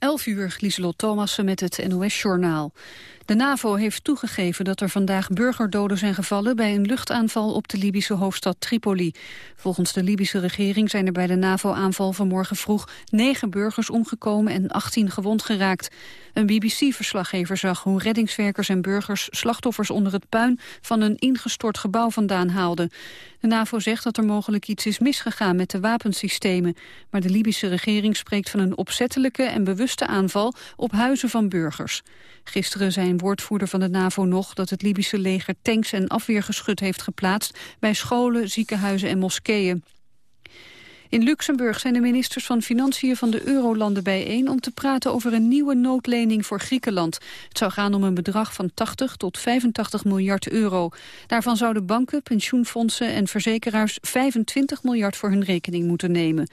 11 uur, Lieselot Thomassen met het NOS-journaal. De NAVO heeft toegegeven dat er vandaag burgerdoden zijn gevallen... bij een luchtaanval op de Libische hoofdstad Tripoli. Volgens de Libische regering zijn er bij de NAVO-aanval vanmorgen vroeg... negen burgers omgekomen en 18 gewond geraakt. Een BBC-verslaggever zag hoe reddingswerkers en burgers... slachtoffers onder het puin van een ingestort gebouw vandaan haalden. De NAVO zegt dat er mogelijk iets is misgegaan met de wapensystemen. Maar de Libische regering spreekt van een opzettelijke en bewuste aanval... op huizen van burgers. Gisteren zei een woordvoerder van de NAVO nog dat het Libische leger tanks en afweergeschut heeft geplaatst bij scholen, ziekenhuizen en moskeeën. In Luxemburg zijn de ministers van Financiën van de Eurolanden bijeen om te praten over een nieuwe noodlening voor Griekenland. Het zou gaan om een bedrag van 80 tot 85 miljard euro. Daarvan zouden banken, pensioenfondsen en verzekeraars 25 miljard voor hun rekening moeten nemen.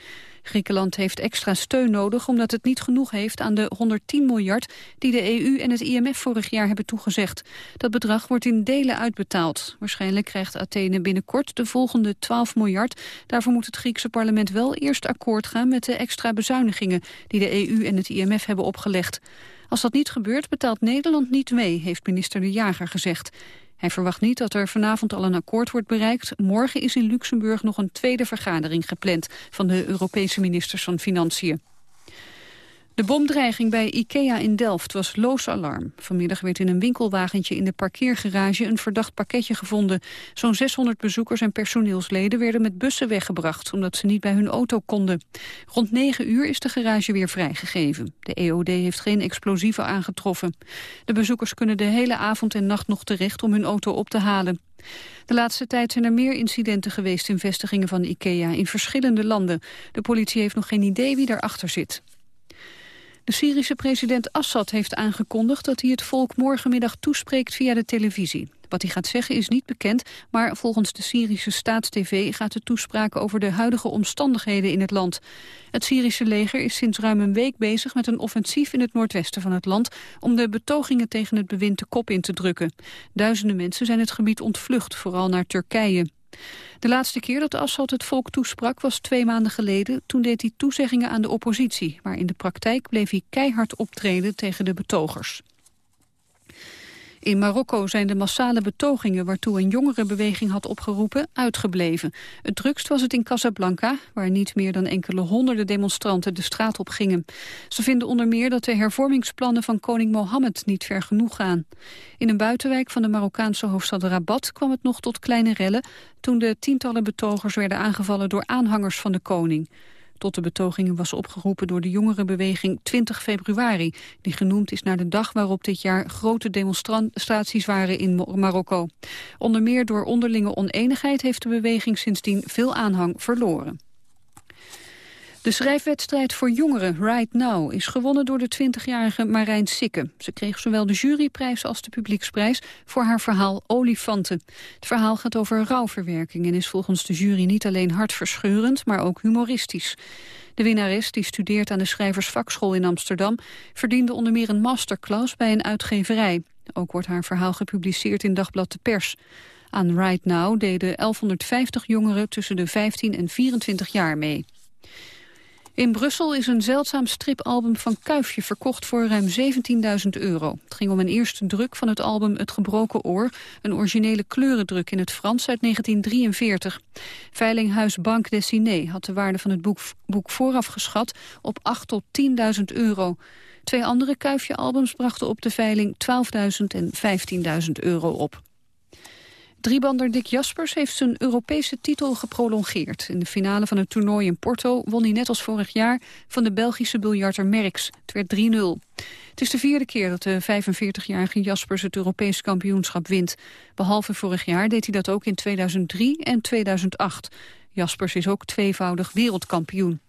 Griekenland heeft extra steun nodig omdat het niet genoeg heeft aan de 110 miljard die de EU en het IMF vorig jaar hebben toegezegd. Dat bedrag wordt in delen uitbetaald. Waarschijnlijk krijgt Athene binnenkort de volgende 12 miljard. Daarvoor moet het Griekse parlement wel eerst akkoord gaan met de extra bezuinigingen die de EU en het IMF hebben opgelegd. Als dat niet gebeurt betaalt Nederland niet mee, heeft minister De Jager gezegd. Hij verwacht niet dat er vanavond al een akkoord wordt bereikt. Morgen is in Luxemburg nog een tweede vergadering gepland van de Europese ministers van Financiën. De bomdreiging bij IKEA in Delft was loos alarm. Vanmiddag werd in een winkelwagentje in de parkeergarage een verdacht pakketje gevonden. Zo'n 600 bezoekers en personeelsleden werden met bussen weggebracht... omdat ze niet bij hun auto konden. Rond 9 uur is de garage weer vrijgegeven. De EOD heeft geen explosieven aangetroffen. De bezoekers kunnen de hele avond en nacht nog terecht om hun auto op te halen. De laatste tijd zijn er meer incidenten geweest in vestigingen van IKEA in verschillende landen. De politie heeft nog geen idee wie daarachter zit. De Syrische president Assad heeft aangekondigd dat hij het volk morgenmiddag toespreekt via de televisie. Wat hij gaat zeggen is niet bekend, maar volgens de Syrische staatstv gaat de toespraak over de huidige omstandigheden in het land. Het Syrische leger is sinds ruim een week bezig met een offensief in het noordwesten van het land om de betogingen tegen het bewind de kop in te drukken. Duizenden mensen zijn het gebied ontvlucht, vooral naar Turkije. De laatste keer dat Assad het volk toesprak was twee maanden geleden. Toen deed hij toezeggingen aan de oppositie. Maar in de praktijk bleef hij keihard optreden tegen de betogers. In Marokko zijn de massale betogingen waartoe een jongerenbeweging had opgeroepen uitgebleven. Het drukst was het in Casablanca, waar niet meer dan enkele honderden demonstranten de straat op gingen. Ze vinden onder meer dat de hervormingsplannen van koning Mohammed niet ver genoeg gaan. In een buitenwijk van de Marokkaanse hoofdstad Rabat kwam het nog tot kleine rellen toen de tientallen betogers werden aangevallen door aanhangers van de koning. Tot de betogingen was opgeroepen door de jongerenbeweging 20 februari... die genoemd is naar de dag waarop dit jaar grote demonstraties waren in Marokko. Onder meer door onderlinge oneenigheid heeft de beweging sindsdien veel aanhang verloren. De schrijfwedstrijd voor jongeren Right Now is gewonnen door de 20-jarige Marijn Sikke. Ze kreeg zowel de juryprijs als de publieksprijs voor haar verhaal Olifanten. Het verhaal gaat over rouwverwerking en is volgens de jury niet alleen hartverscheurend, maar ook humoristisch. De winnares, die studeert aan de Schrijversvakschool in Amsterdam, verdiende onder meer een masterclass bij een uitgeverij. Ook wordt haar verhaal gepubliceerd in Dagblad de Pers. Aan Right Now deden 1150 jongeren tussen de 15 en 24 jaar mee. In Brussel is een zeldzaam stripalbum van Kuifje verkocht voor ruim 17.000 euro. Het ging om een eerste druk van het album Het Gebroken Oor, een originele kleurendruk in het Frans uit 1943. Veilinghuis Banque Dessinée had de waarde van het boek, vooraf geschat op 8 tot 10.000 euro. Twee andere Kuifje-albums brachten op de veiling 12.000 en 15.000 euro op. Driebander Dick Jaspers heeft zijn Europese titel geprolongeerd. In de finale van het toernooi in Porto won hij net als vorig jaar van de Belgische biljarter Merckx. Het werd 3-0. Het is de vierde keer dat de 45-jarige Jaspers het Europese kampioenschap wint. Behalve vorig jaar deed hij dat ook in 2003 en 2008. Jaspers is ook tweevoudig wereldkampioen.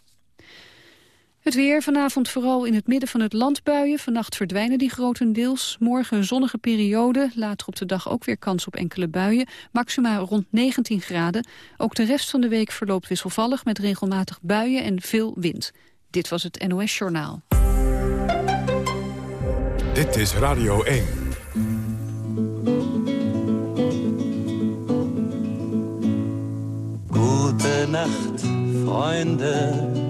Het weer vanavond vooral in het midden van het land buien. Vannacht verdwijnen die grotendeels. Morgen een zonnige periode. Later op de dag ook weer kans op enkele buien. Maxima rond 19 graden. Ook de rest van de week verloopt wisselvallig... met regelmatig buien en veel wind. Dit was het NOS Journaal. Dit is Radio 1. Goedenacht, vrienden.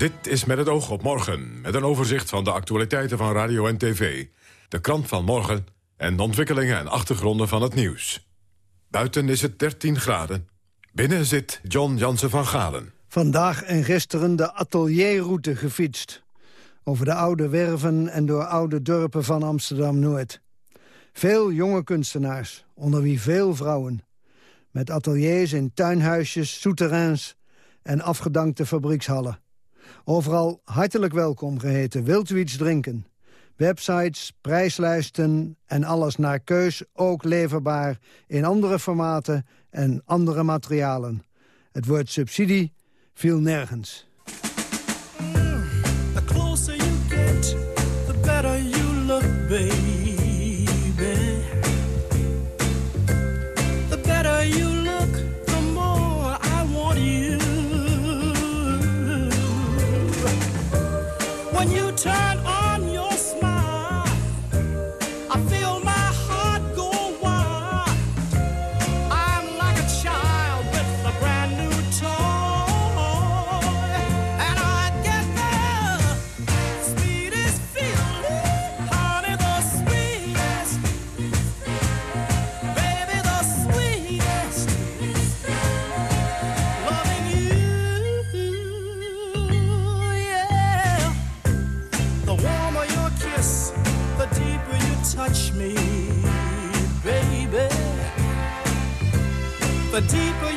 Dit is met het oog op morgen, met een overzicht van de actualiteiten van radio en tv. De krant van morgen en de ontwikkelingen en achtergronden van het nieuws. Buiten is het 13 graden. Binnen zit John Jansen van Galen. Vandaag en gisteren de atelierroute gefietst. Over de oude werven en door oude dorpen van Amsterdam-Noord. Veel jonge kunstenaars, onder wie veel vrouwen. Met ateliers in tuinhuisjes, souterrains en afgedankte fabriekshallen. Overal hartelijk welkom geheten. Wilt u iets drinken? Websites, prijslijsten en alles naar keus ook leverbaar in andere formaten en andere materialen. Het woord subsidie viel nergens. Deeper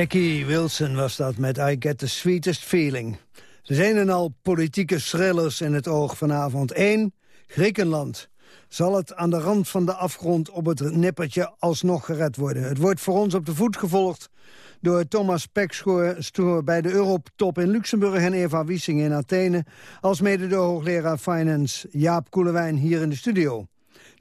Jackie Wilson was dat met I Get the Sweetest Feeling. Er zijn en al politieke thrillers in het oog vanavond. Eén, Griekenland. Zal het aan de rand van de afgrond op het nippertje alsnog gered worden? Het wordt voor ons op de voet gevolgd door Thomas Pekschoor bij de Europtop in Luxemburg... en Eva Wiesing in Athene, als mede de hoogleraar Finance Jaap Koelewijn hier in de studio.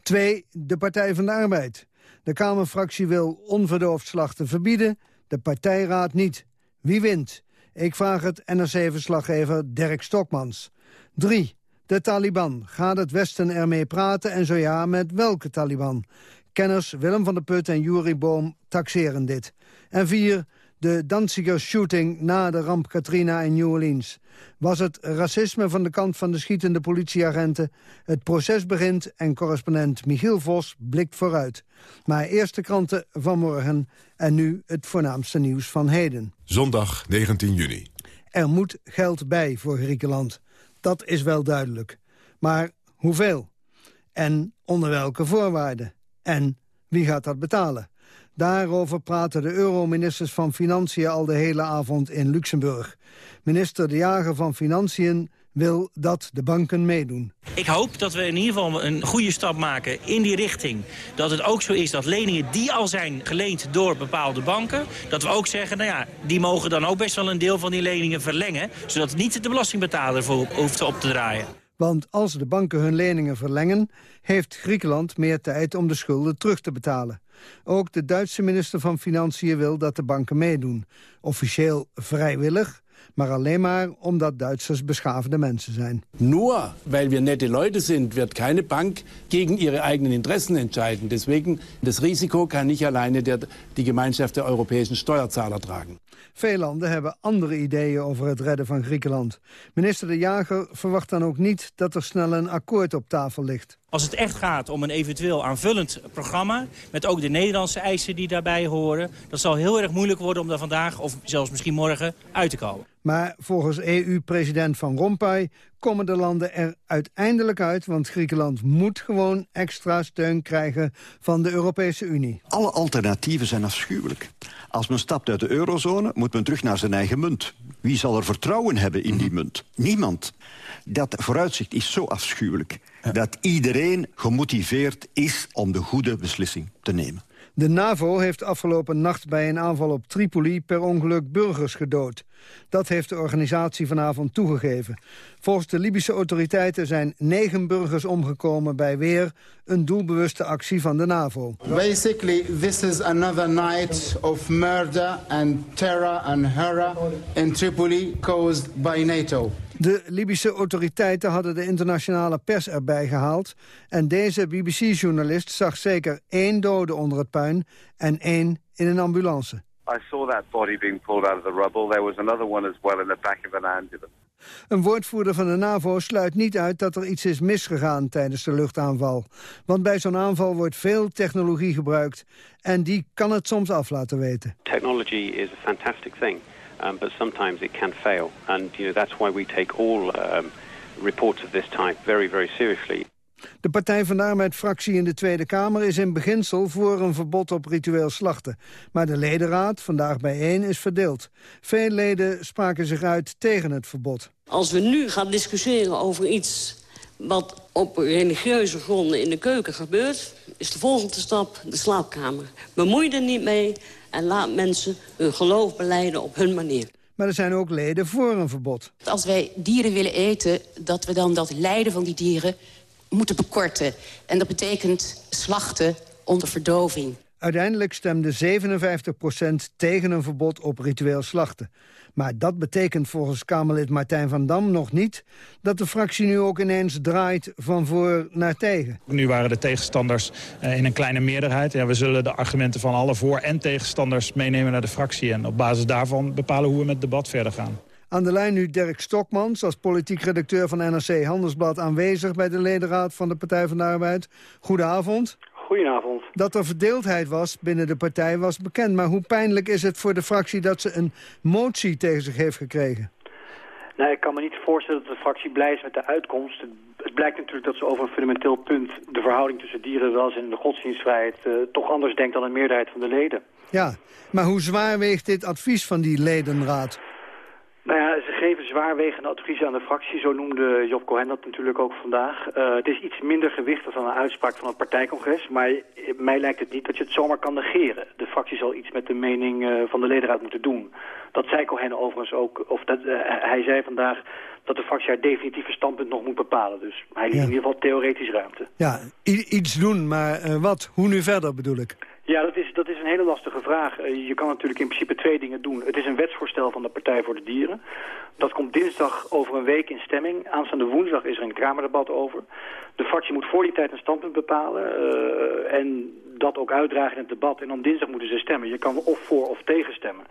Twee, de Partij van de Arbeid. De Kamerfractie wil onverdoofd slachten verbieden, de partijraad niet. Wie wint? Ik vraag het NRC-verslaggever Dirk Stokmans. 3. De Taliban. Gaat het Westen ermee praten en zo ja, met welke Taliban? Kenners Willem van der Put en Juri Boom taxeren dit. En 4. De Danziger shooting na de ramp Katrina in New Orleans. Was het racisme van de kant van de schietende politieagenten? Het proces begint en correspondent Michiel Vos blikt vooruit. Maar eerst de kranten van morgen en nu het voornaamste nieuws van heden. Zondag 19 juni. Er moet geld bij voor Griekenland. Dat is wel duidelijk. Maar hoeveel? En onder welke voorwaarden? En wie gaat dat betalen? Daarover praten de euroministers van Financiën al de hele avond in Luxemburg. Minister De Jager van Financiën wil dat de banken meedoen. Ik hoop dat we in ieder geval een goede stap maken in die richting. Dat het ook zo is dat leningen die al zijn geleend door bepaalde banken... dat we ook zeggen, nou ja, die mogen dan ook best wel een deel van die leningen verlengen... zodat niet de belastingbetaler voor hoeft op te draaien. Want als de banken hun leningen verlengen... heeft Griekenland meer tijd om de schulden terug te betalen. Ook de Duitse minister van Financiën wil dat de banken meedoen. Officieel vrijwillig, maar alleen maar omdat Duitsers beschaafde mensen zijn. Nur weil wir nette Leute sind, wird keine Bank gegen ihre eigenen Interessen entscheiden. Deswegen, das Risiko kann nicht alleine der, die Gemeinschaft der europäischen Steuerzahler tragen. Veel landen hebben andere ideeën over het redden van Griekenland. Minister De Jager verwacht dan ook niet dat er snel een akkoord op tafel ligt. Als het echt gaat om een eventueel aanvullend programma... met ook de Nederlandse eisen die daarbij horen... dat zal heel erg moeilijk worden om daar vandaag of zelfs misschien morgen uit te komen. Maar volgens EU-president Van Rompuy komen de landen er uiteindelijk uit... want Griekenland moet gewoon extra steun krijgen van de Europese Unie. Alle alternatieven zijn afschuwelijk. Als men stapt uit de eurozone, moet men terug naar zijn eigen munt. Wie zal er vertrouwen hebben in die munt? Niemand. Dat vooruitzicht is zo afschuwelijk... dat iedereen gemotiveerd is om de goede beslissing te nemen. De NAVO heeft afgelopen nacht bij een aanval op Tripoli per ongeluk burgers gedood. Dat heeft de organisatie vanavond toegegeven. Volgens de Libische autoriteiten zijn negen burgers omgekomen bij weer een doelbewuste actie van de NAVO. Basically, this is another night of murder and terror and horror in Tripoli caused by NATO. De Libische autoriteiten hadden de internationale pers erbij gehaald... en deze BBC-journalist zag zeker één dode onder het puin... en één in een ambulance. I saw that body being pulled out of the rubble. There was another one as well in the back of an ambulance. Een woordvoerder van de NAVO sluit niet uit dat er iets is misgegaan tijdens de luchtaanval. Want bij zo'n aanval wordt veel technologie gebruikt en die kan het soms af laten weten. Technology is a fantastic thing, um, but sometimes it can fail. And you know, that's why we take all um, reports of this type very, very seriously. De Partij van de Arbeid-fractie in de Tweede Kamer is in beginsel voor een verbod op ritueel slachten. Maar de ledenraad, vandaag bijeen, is verdeeld. Veel leden spraken zich uit tegen het verbod. Als we nu gaan discussiëren over iets wat op religieuze gronden in de keuken gebeurt... is de volgende stap de slaapkamer. Bemoei er niet mee en laat mensen hun geloof beleiden op hun manier. Maar er zijn ook leden voor een verbod. Als wij dieren willen eten, dat we dan dat lijden van die dieren moeten bekorten. En dat betekent slachten onder verdoving. Uiteindelijk stemde 57% tegen een verbod op ritueel slachten. Maar dat betekent volgens Kamerlid Martijn van Dam nog niet... dat de fractie nu ook ineens draait van voor naar tegen. Nu waren de tegenstanders eh, in een kleine meerderheid. Ja, we zullen de argumenten van alle voor- en tegenstanders meenemen naar de fractie... en op basis daarvan bepalen hoe we met het debat verder gaan. Aan de lijn nu Dirk Stokmans, als politiek redacteur van NRC Handelsblad... aanwezig bij de ledenraad van de Partij van de Arbeid. Goedenavond. Goedenavond. Dat er verdeeldheid was binnen de partij was bekend. Maar hoe pijnlijk is het voor de fractie dat ze een motie tegen zich heeft gekregen? Nou, ik kan me niet voorstellen dat de fractie blij is met de uitkomst. Het blijkt natuurlijk dat ze over een fundamenteel punt... de verhouding tussen dierenwelzijn en de godsdienstvrijheid... Uh, toch anders denkt dan een meerderheid van de leden. Ja, maar hoe zwaar weegt dit advies van die ledenraad? Nou ja, ze geven zwaarwegende adviezen aan de fractie. Zo noemde Job Cohen dat natuurlijk ook vandaag. Uh, het is iets minder gewichtig dan een uitspraak van het partijcongres. Maar mij lijkt het niet dat je het zomaar kan negeren. De fractie zal iets met de mening uh, van de ledenraad moeten doen. Dat zei Cohen overigens ook. Of dat, uh, hij zei vandaag dat de fractie haar definitieve standpunt nog moet bepalen. Dus hij liet ja. in ieder geval theoretisch ruimte. Ja, iets doen, maar wat? Hoe nu verder bedoel ik? Ja, dat is, dat is een hele lastige vraag. Uh, je kan natuurlijk in principe twee dingen doen. Het is een wetsvoorstel van de Partij voor de Dieren. Dat komt dinsdag over een week in stemming. Aanstaande woensdag is er een Kamerdebat over. De fractie moet voor die tijd een standpunt bepalen. Uh, en dat ook uitdragen in het debat. En dan dinsdag moeten ze stemmen. Je kan of voor of tegen stemmen.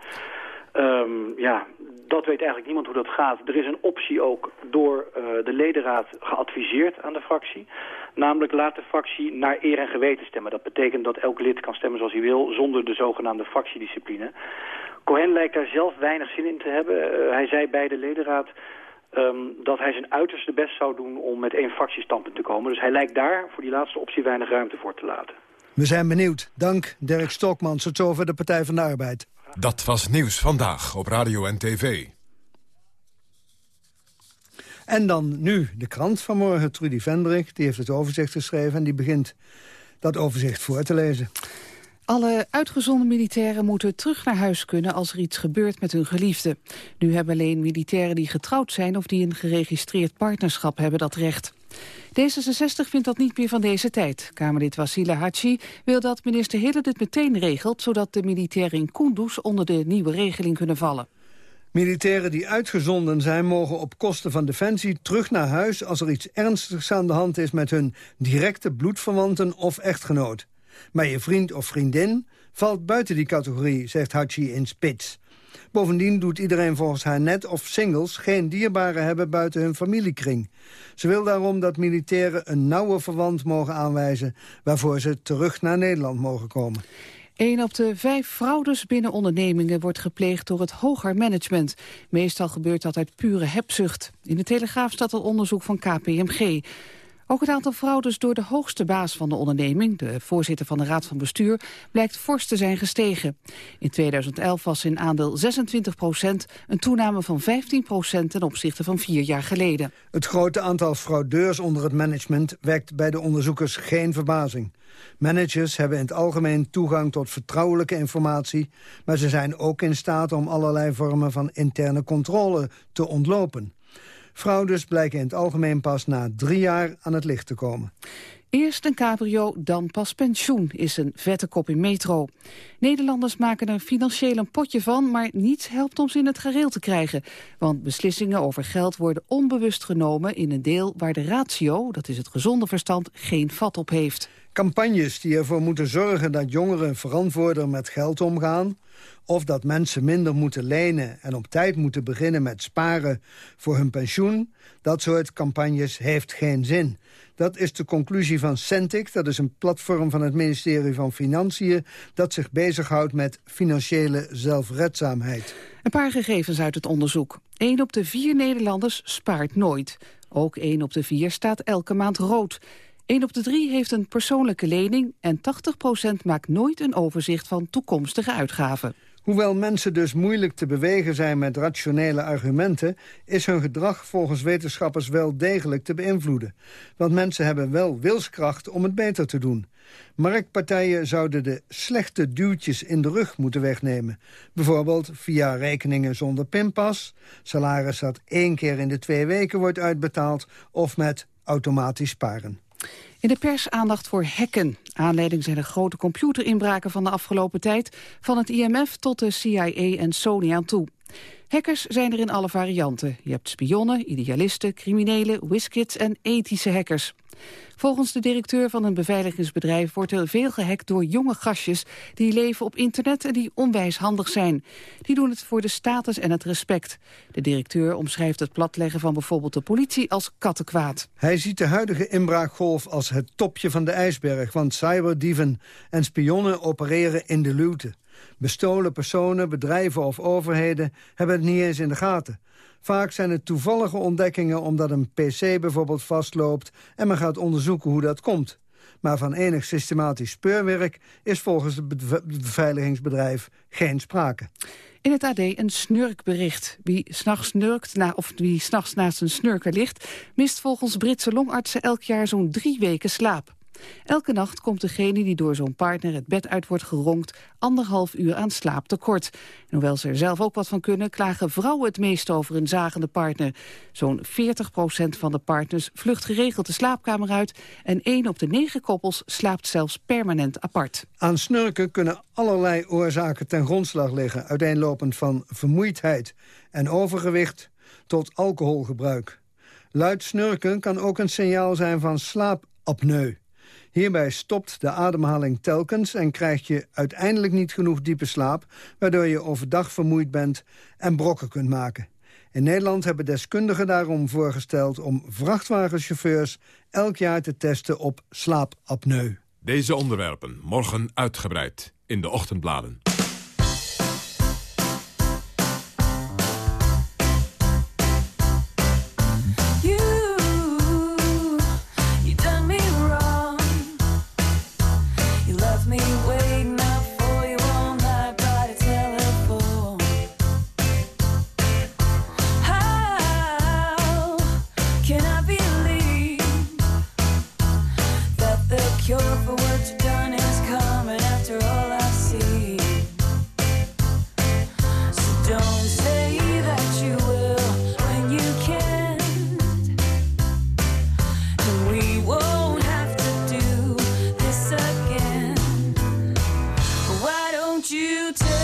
Um, ja, dat weet eigenlijk niemand hoe dat gaat. Er is een optie ook door uh, de ledenraad geadviseerd aan de fractie. Namelijk laat de fractie naar eer en geweten stemmen. Dat betekent dat elk lid kan stemmen zoals hij wil zonder de zogenaamde fractiediscipline. Cohen lijkt daar zelf weinig zin in te hebben. Eh, hij zei bij de ledenraad ehm, dat hij zijn uiterste best zou doen om met één fractiestandpunt te komen. Dus hij lijkt daar voor die laatste optie weinig ruimte voor te laten. We zijn benieuwd. Dank, Dirk Stokman. Tot zover de Partij van de Arbeid. Dat was Nieuws Vandaag op Radio en TV. En dan nu de krant van morgen, Trudy Vendrik. Die heeft het overzicht geschreven en die begint dat overzicht voor te lezen. Alle uitgezonden militairen moeten terug naar huis kunnen als er iets gebeurt met hun geliefde. Nu hebben alleen militairen die getrouwd zijn of die een geregistreerd partnerschap hebben dat recht. D66 vindt dat niet meer van deze tijd. Kamerlid Wassila Hachi wil dat minister Hille dit meteen regelt... zodat de militairen in Kunduz onder de nieuwe regeling kunnen vallen. Militairen die uitgezonden zijn mogen op kosten van Defensie terug naar huis... als er iets ernstigs aan de hand is met hun directe bloedverwanten of echtgenoot. Maar je vriend of vriendin valt buiten die categorie, zegt Hachi in Spits. Bovendien doet iedereen volgens haar net of singles geen dierbaren hebben buiten hun familiekring. Ze wil daarom dat militairen een nauwe verwant mogen aanwijzen... waarvoor ze terug naar Nederland mogen komen. Een op de vijf fraudes binnen ondernemingen wordt gepleegd door het hoger management. Meestal gebeurt dat uit pure hebzucht. In de Telegraaf staat het onderzoek van KPMG. Ook het aantal fraudes door de hoogste baas van de onderneming, de voorzitter van de Raad van Bestuur, blijkt fors te zijn gestegen. In 2011 was zijn aandeel 26 procent, een toename van 15 procent ten opzichte van vier jaar geleden. Het grote aantal fraudeurs onder het management wekt bij de onderzoekers geen verbazing. Managers hebben in het algemeen toegang tot vertrouwelijke informatie... maar ze zijn ook in staat om allerlei vormen van interne controle te ontlopen. Fraudes blijken in het algemeen pas na drie jaar aan het licht te komen. Eerst een cabrio, dan pas pensioen, is een vette kop in metro. Nederlanders maken er financieel een potje van, maar niets helpt om ze in het gareel te krijgen. Want beslissingen over geld worden onbewust genomen in een deel waar de ratio, dat is het gezonde verstand, geen vat op heeft. Campagnes die ervoor moeten zorgen dat jongeren verantwoorder met geld omgaan... of dat mensen minder moeten lenen en op tijd moeten beginnen met sparen voor hun pensioen... dat soort campagnes heeft geen zin. Dat is de conclusie van Centik. Dat is een platform van het ministerie van Financiën... dat zich bezighoudt met financiële zelfredzaamheid. Een paar gegevens uit het onderzoek. 1 op de vier Nederlanders spaart nooit. Ook 1 op de vier staat elke maand rood. 1 op de drie heeft een persoonlijke lening... en 80% maakt nooit een overzicht van toekomstige uitgaven. Hoewel mensen dus moeilijk te bewegen zijn met rationele argumenten... is hun gedrag volgens wetenschappers wel degelijk te beïnvloeden. Want mensen hebben wel wilskracht om het beter te doen. Marktpartijen zouden de slechte duwtjes in de rug moeten wegnemen. Bijvoorbeeld via rekeningen zonder pinpas... salaris dat één keer in de twee weken wordt uitbetaald... of met automatisch sparen. In de pers aandacht voor hacken. Aanleiding zijn de grote computerinbraken van de afgelopen tijd... van het IMF tot de CIA en Sony aan toe. Hackers zijn er in alle varianten. Je hebt spionnen, idealisten, criminelen, whiskids en ethische hackers. Volgens de directeur van een beveiligingsbedrijf wordt er veel gehackt door jonge gastjes die leven op internet en die onwijs handig zijn. Die doen het voor de status en het respect. De directeur omschrijft het platleggen van bijvoorbeeld de politie als kattenkwaad. Hij ziet de huidige inbraakgolf als het topje van de ijsberg, want cyberdieven en spionnen opereren in de luwte. Bestolen personen, bedrijven of overheden hebben het niet eens in de gaten. Vaak zijn het toevallige ontdekkingen omdat een pc bijvoorbeeld vastloopt... en men gaat onderzoeken hoe dat komt. Maar van enig systematisch speurwerk is volgens het beveiligingsbedrijf geen sprake. In het AD een snurkbericht. Wie s'nachts snurkt, of wie naast een snurker ligt... mist volgens Britse longartsen elk jaar zo'n drie weken slaap. Elke nacht komt degene die door zo'n partner het bed uit wordt geronkt... anderhalf uur aan slaap tekort. En hoewel ze er zelf ook wat van kunnen... klagen vrouwen het meest over een zagende partner. Zo'n 40% van de partners vlucht geregeld de slaapkamer uit... en één op de negen koppels slaapt zelfs permanent apart. Aan snurken kunnen allerlei oorzaken ten grondslag liggen... uiteenlopend van vermoeidheid en overgewicht tot alcoholgebruik. Luid snurken kan ook een signaal zijn van slaapapneu. Hierbij stopt de ademhaling telkens en krijg je uiteindelijk niet genoeg diepe slaap... waardoor je overdag vermoeid bent en brokken kunt maken. In Nederland hebben deskundigen daarom voorgesteld om vrachtwagenchauffeurs elk jaar te testen op slaapapneu. Deze onderwerpen morgen uitgebreid in de ochtendbladen. to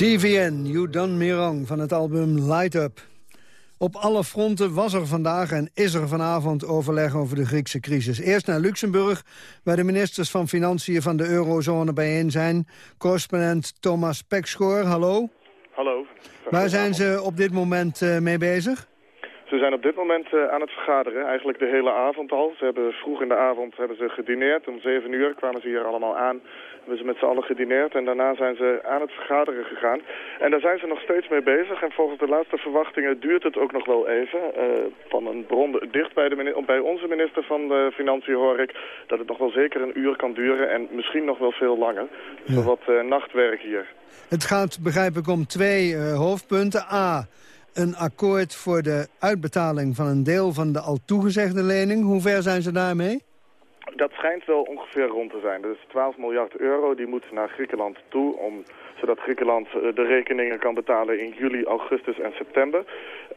DVN, You Done Me Wrong, van het album Light Up. Op alle fronten was er vandaag en is er vanavond overleg over de Griekse crisis. Eerst naar Luxemburg, waar de ministers van Financiën van de eurozone bijeen zijn. Correspondent Thomas Pekschoor, hallo. Hallo. Waar zijn ze op dit moment uh, mee bezig? Ze zijn op dit moment uh, aan het vergaderen, eigenlijk de hele avond al. Ze hebben vroeg in de avond hebben ze gedineerd. Om zeven uur kwamen ze hier allemaal aan. Hebben ze met z'n allen gedineerd en daarna zijn ze aan het vergaderen gegaan. En daar zijn ze nog steeds mee bezig. En volgens de laatste verwachtingen duurt het ook nog wel even. Uh, van een bron dicht bij, de, bij onze minister van de Financiën hoor ik... dat het nog wel zeker een uur kan duren en misschien nog wel veel langer. Ja. Zo wat uh, nachtwerk hier. Het gaat, begrijp ik, om twee hoofdpunten. A een akkoord voor de uitbetaling van een deel van de al toegezegde lening. Hoe ver zijn ze daarmee? Dat schijnt wel ongeveer rond te zijn. Dus 12 miljard euro die moet naar Griekenland toe... Om, zodat Griekenland de rekeningen kan betalen in juli, augustus en september.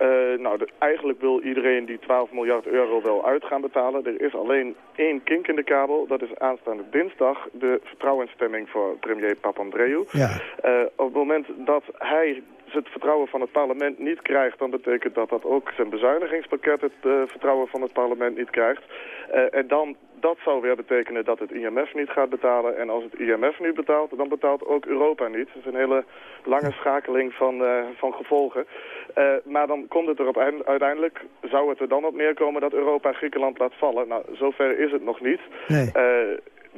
Uh, nou, de, eigenlijk wil iedereen die 12 miljard euro wel uit gaan betalen. Er is alleen één kink in de kabel. Dat is aanstaande dinsdag de vertrouwensstemming voor premier Papandreou. Ja. Uh, op het moment dat hij het vertrouwen van het parlement niet krijgt... dan betekent dat dat ook zijn bezuinigingspakket het uh, vertrouwen van het parlement niet krijgt. Uh, en dan, dat zou weer betekenen dat het IMF niet gaat betalen. En als het IMF niet betaalt, dan betaalt ook Europa niet. Dat is een hele lange schakeling van, uh, van gevolgen. maar dan komt het erop uiteindelijk, zou het er dan op neerkomen dat Europa Griekenland laat vallen. Nou, zover is het nog niet. Nee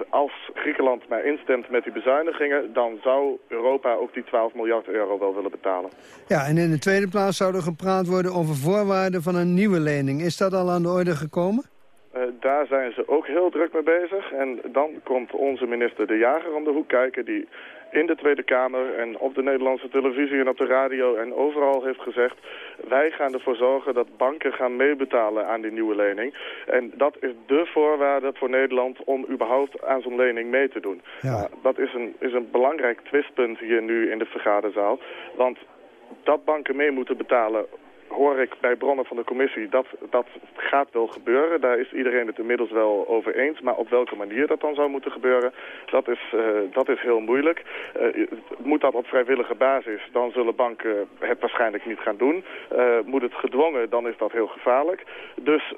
als Griekenland maar instemt met die bezuinigingen... dan zou Europa ook die 12 miljard euro wel willen betalen. Ja, en in de tweede plaats zou er gepraat worden over voorwaarden van een nieuwe lening. Is dat al aan de orde gekomen? Uh, daar zijn ze ook heel druk mee bezig. En dan komt onze minister De Jager om de hoek kijken... die in de Tweede Kamer en op de Nederlandse televisie en op de radio en overal heeft gezegd... wij gaan ervoor zorgen dat banken gaan meebetalen aan die nieuwe lening. En dat is de voorwaarde voor Nederland om überhaupt aan zo'n lening mee te doen. Ja. Nou, dat is een, is een belangrijk twistpunt hier nu in de vergaderzaal. Want dat banken mee moeten betalen hoor ik bij bronnen van de commissie dat dat gaat wel gebeuren. Daar is iedereen het inmiddels wel over eens. Maar op welke manier dat dan zou moeten gebeuren, dat is, uh, dat is heel moeilijk. Uh, moet dat op vrijwillige basis, dan zullen banken het waarschijnlijk niet gaan doen. Uh, moet het gedwongen, dan is dat heel gevaarlijk. Dus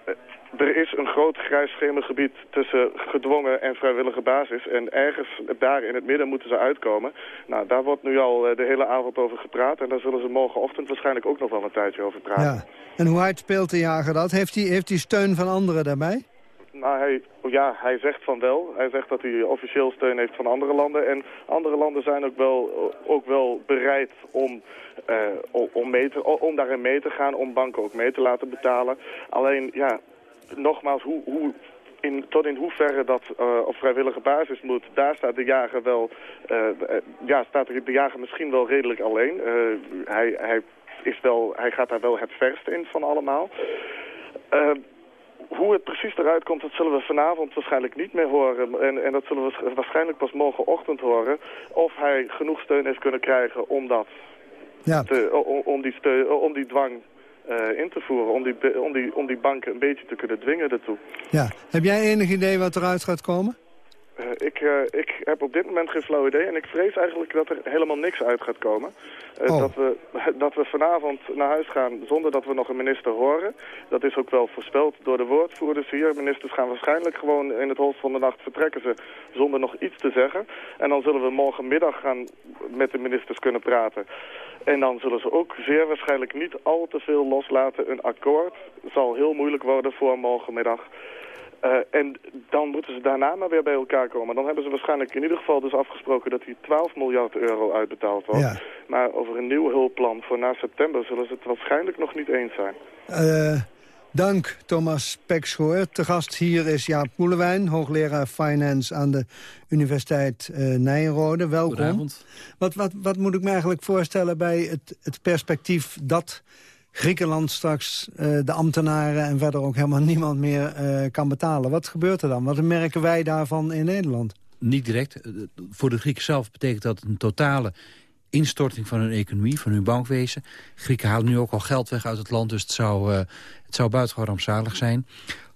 er is een groot grijs schemergebied tussen gedwongen en vrijwillige basis. En ergens daar in het midden moeten ze uitkomen. Nou, daar wordt nu al de hele avond over gepraat. En daar zullen ze morgenochtend waarschijnlijk ook nog wel een tijdje over praten. Ja. En hoe hard speelt de jager dat? Heeft hij, heeft steun van anderen daarbij? Nou, hij, ja, hij zegt van wel. Hij zegt dat hij officieel steun heeft van andere landen. En andere landen zijn ook wel, ook wel bereid om, uh, om, mee te, om daarin mee te gaan, om banken ook mee te laten betalen. Alleen, ja, nogmaals, hoe, hoe, in, tot in hoeverre dat uh, op vrijwillige basis moet, daar staat de jager wel, uh, ja, staat de jager misschien wel redelijk alleen. Uh, hij, hij, is wel, hij gaat daar wel het verst in van allemaal. hoe het precies eruit komt, dat zullen we vanavond waarschijnlijk niet meer horen. En, en dat zullen we waarschijnlijk pas morgenochtend horen. Of hij genoeg steun heeft kunnen krijgen om dat, ja. te, om, om, die steun, om die dwang uh, in te voeren. Om die, om, die, om die banken een beetje te kunnen dwingen daartoe. Ja. Heb jij enig idee wat eruit gaat komen? Uh, ik, uh, ik heb op dit moment geen flauw idee. En ik vrees eigenlijk dat er helemaal niks uit gaat komen. Uh, oh. dat, we, dat we vanavond naar huis gaan zonder dat we nog een minister horen. Dat is ook wel voorspeld door de woordvoerders hier. Ministers gaan waarschijnlijk gewoon in het holst van de nacht vertrekken ze zonder nog iets te zeggen. En dan zullen we morgenmiddag gaan met de ministers kunnen praten. En dan zullen ze ook zeer waarschijnlijk niet al te veel loslaten. Een akkoord zal heel moeilijk worden voor morgenmiddag. Uh, en dan moeten ze daarna maar weer bij elkaar komen. Dan hebben ze waarschijnlijk in ieder geval dus afgesproken dat die 12 miljard euro uitbetaald wordt. Ja. Maar over een nieuw hulpplan voor na september zullen ze het waarschijnlijk nog niet eens zijn. Uh, dank Thomas Pekschoor. Te gast hier is Jaap Moelewijn, hoogleraar Finance aan de Universiteit uh, Nijrode. Welkom. Goedenavond. Wat, wat, wat moet ik me eigenlijk voorstellen bij het, het perspectief dat Griekenland straks uh, de ambtenaren en verder ook helemaal niemand meer uh, kan betalen. Wat gebeurt er dan? Wat merken wij daarvan in Nederland? Niet direct. Voor de Grieken zelf betekent dat een totale instorting van hun economie, van hun bankwezen. Grieken halen nu ook al geld weg uit het land, dus het zou, uh, het zou buitengewoon rampzalig zijn.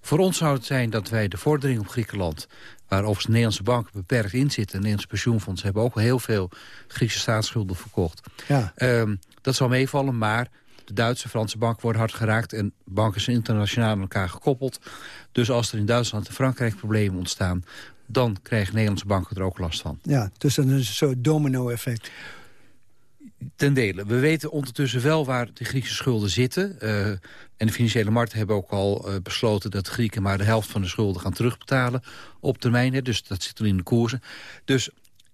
Voor ons zou het zijn dat wij de vordering op Griekenland waar overigens de Nederlandse banken beperkt in zitten. De Nederlandse pensioenfondsen hebben ook heel veel Griekse staatsschulden verkocht. Ja. Ehm, dat zal meevallen, maar de Duitse, Franse banken worden hard geraakt... en banken zijn internationaal aan elkaar gekoppeld. Dus als er in Duitsland en Frankrijk problemen ontstaan... dan krijgen Nederlandse banken er ook last van. Ja, dus dat is een soort domino-effect. Ten dele. We weten ondertussen wel waar de Griekse schulden zitten. Uh, en de financiële markten hebben ook al uh, besloten... dat de Grieken maar de helft van de schulden gaan terugbetalen op termijn. Hè, dus dat zit er in de koersen. Dus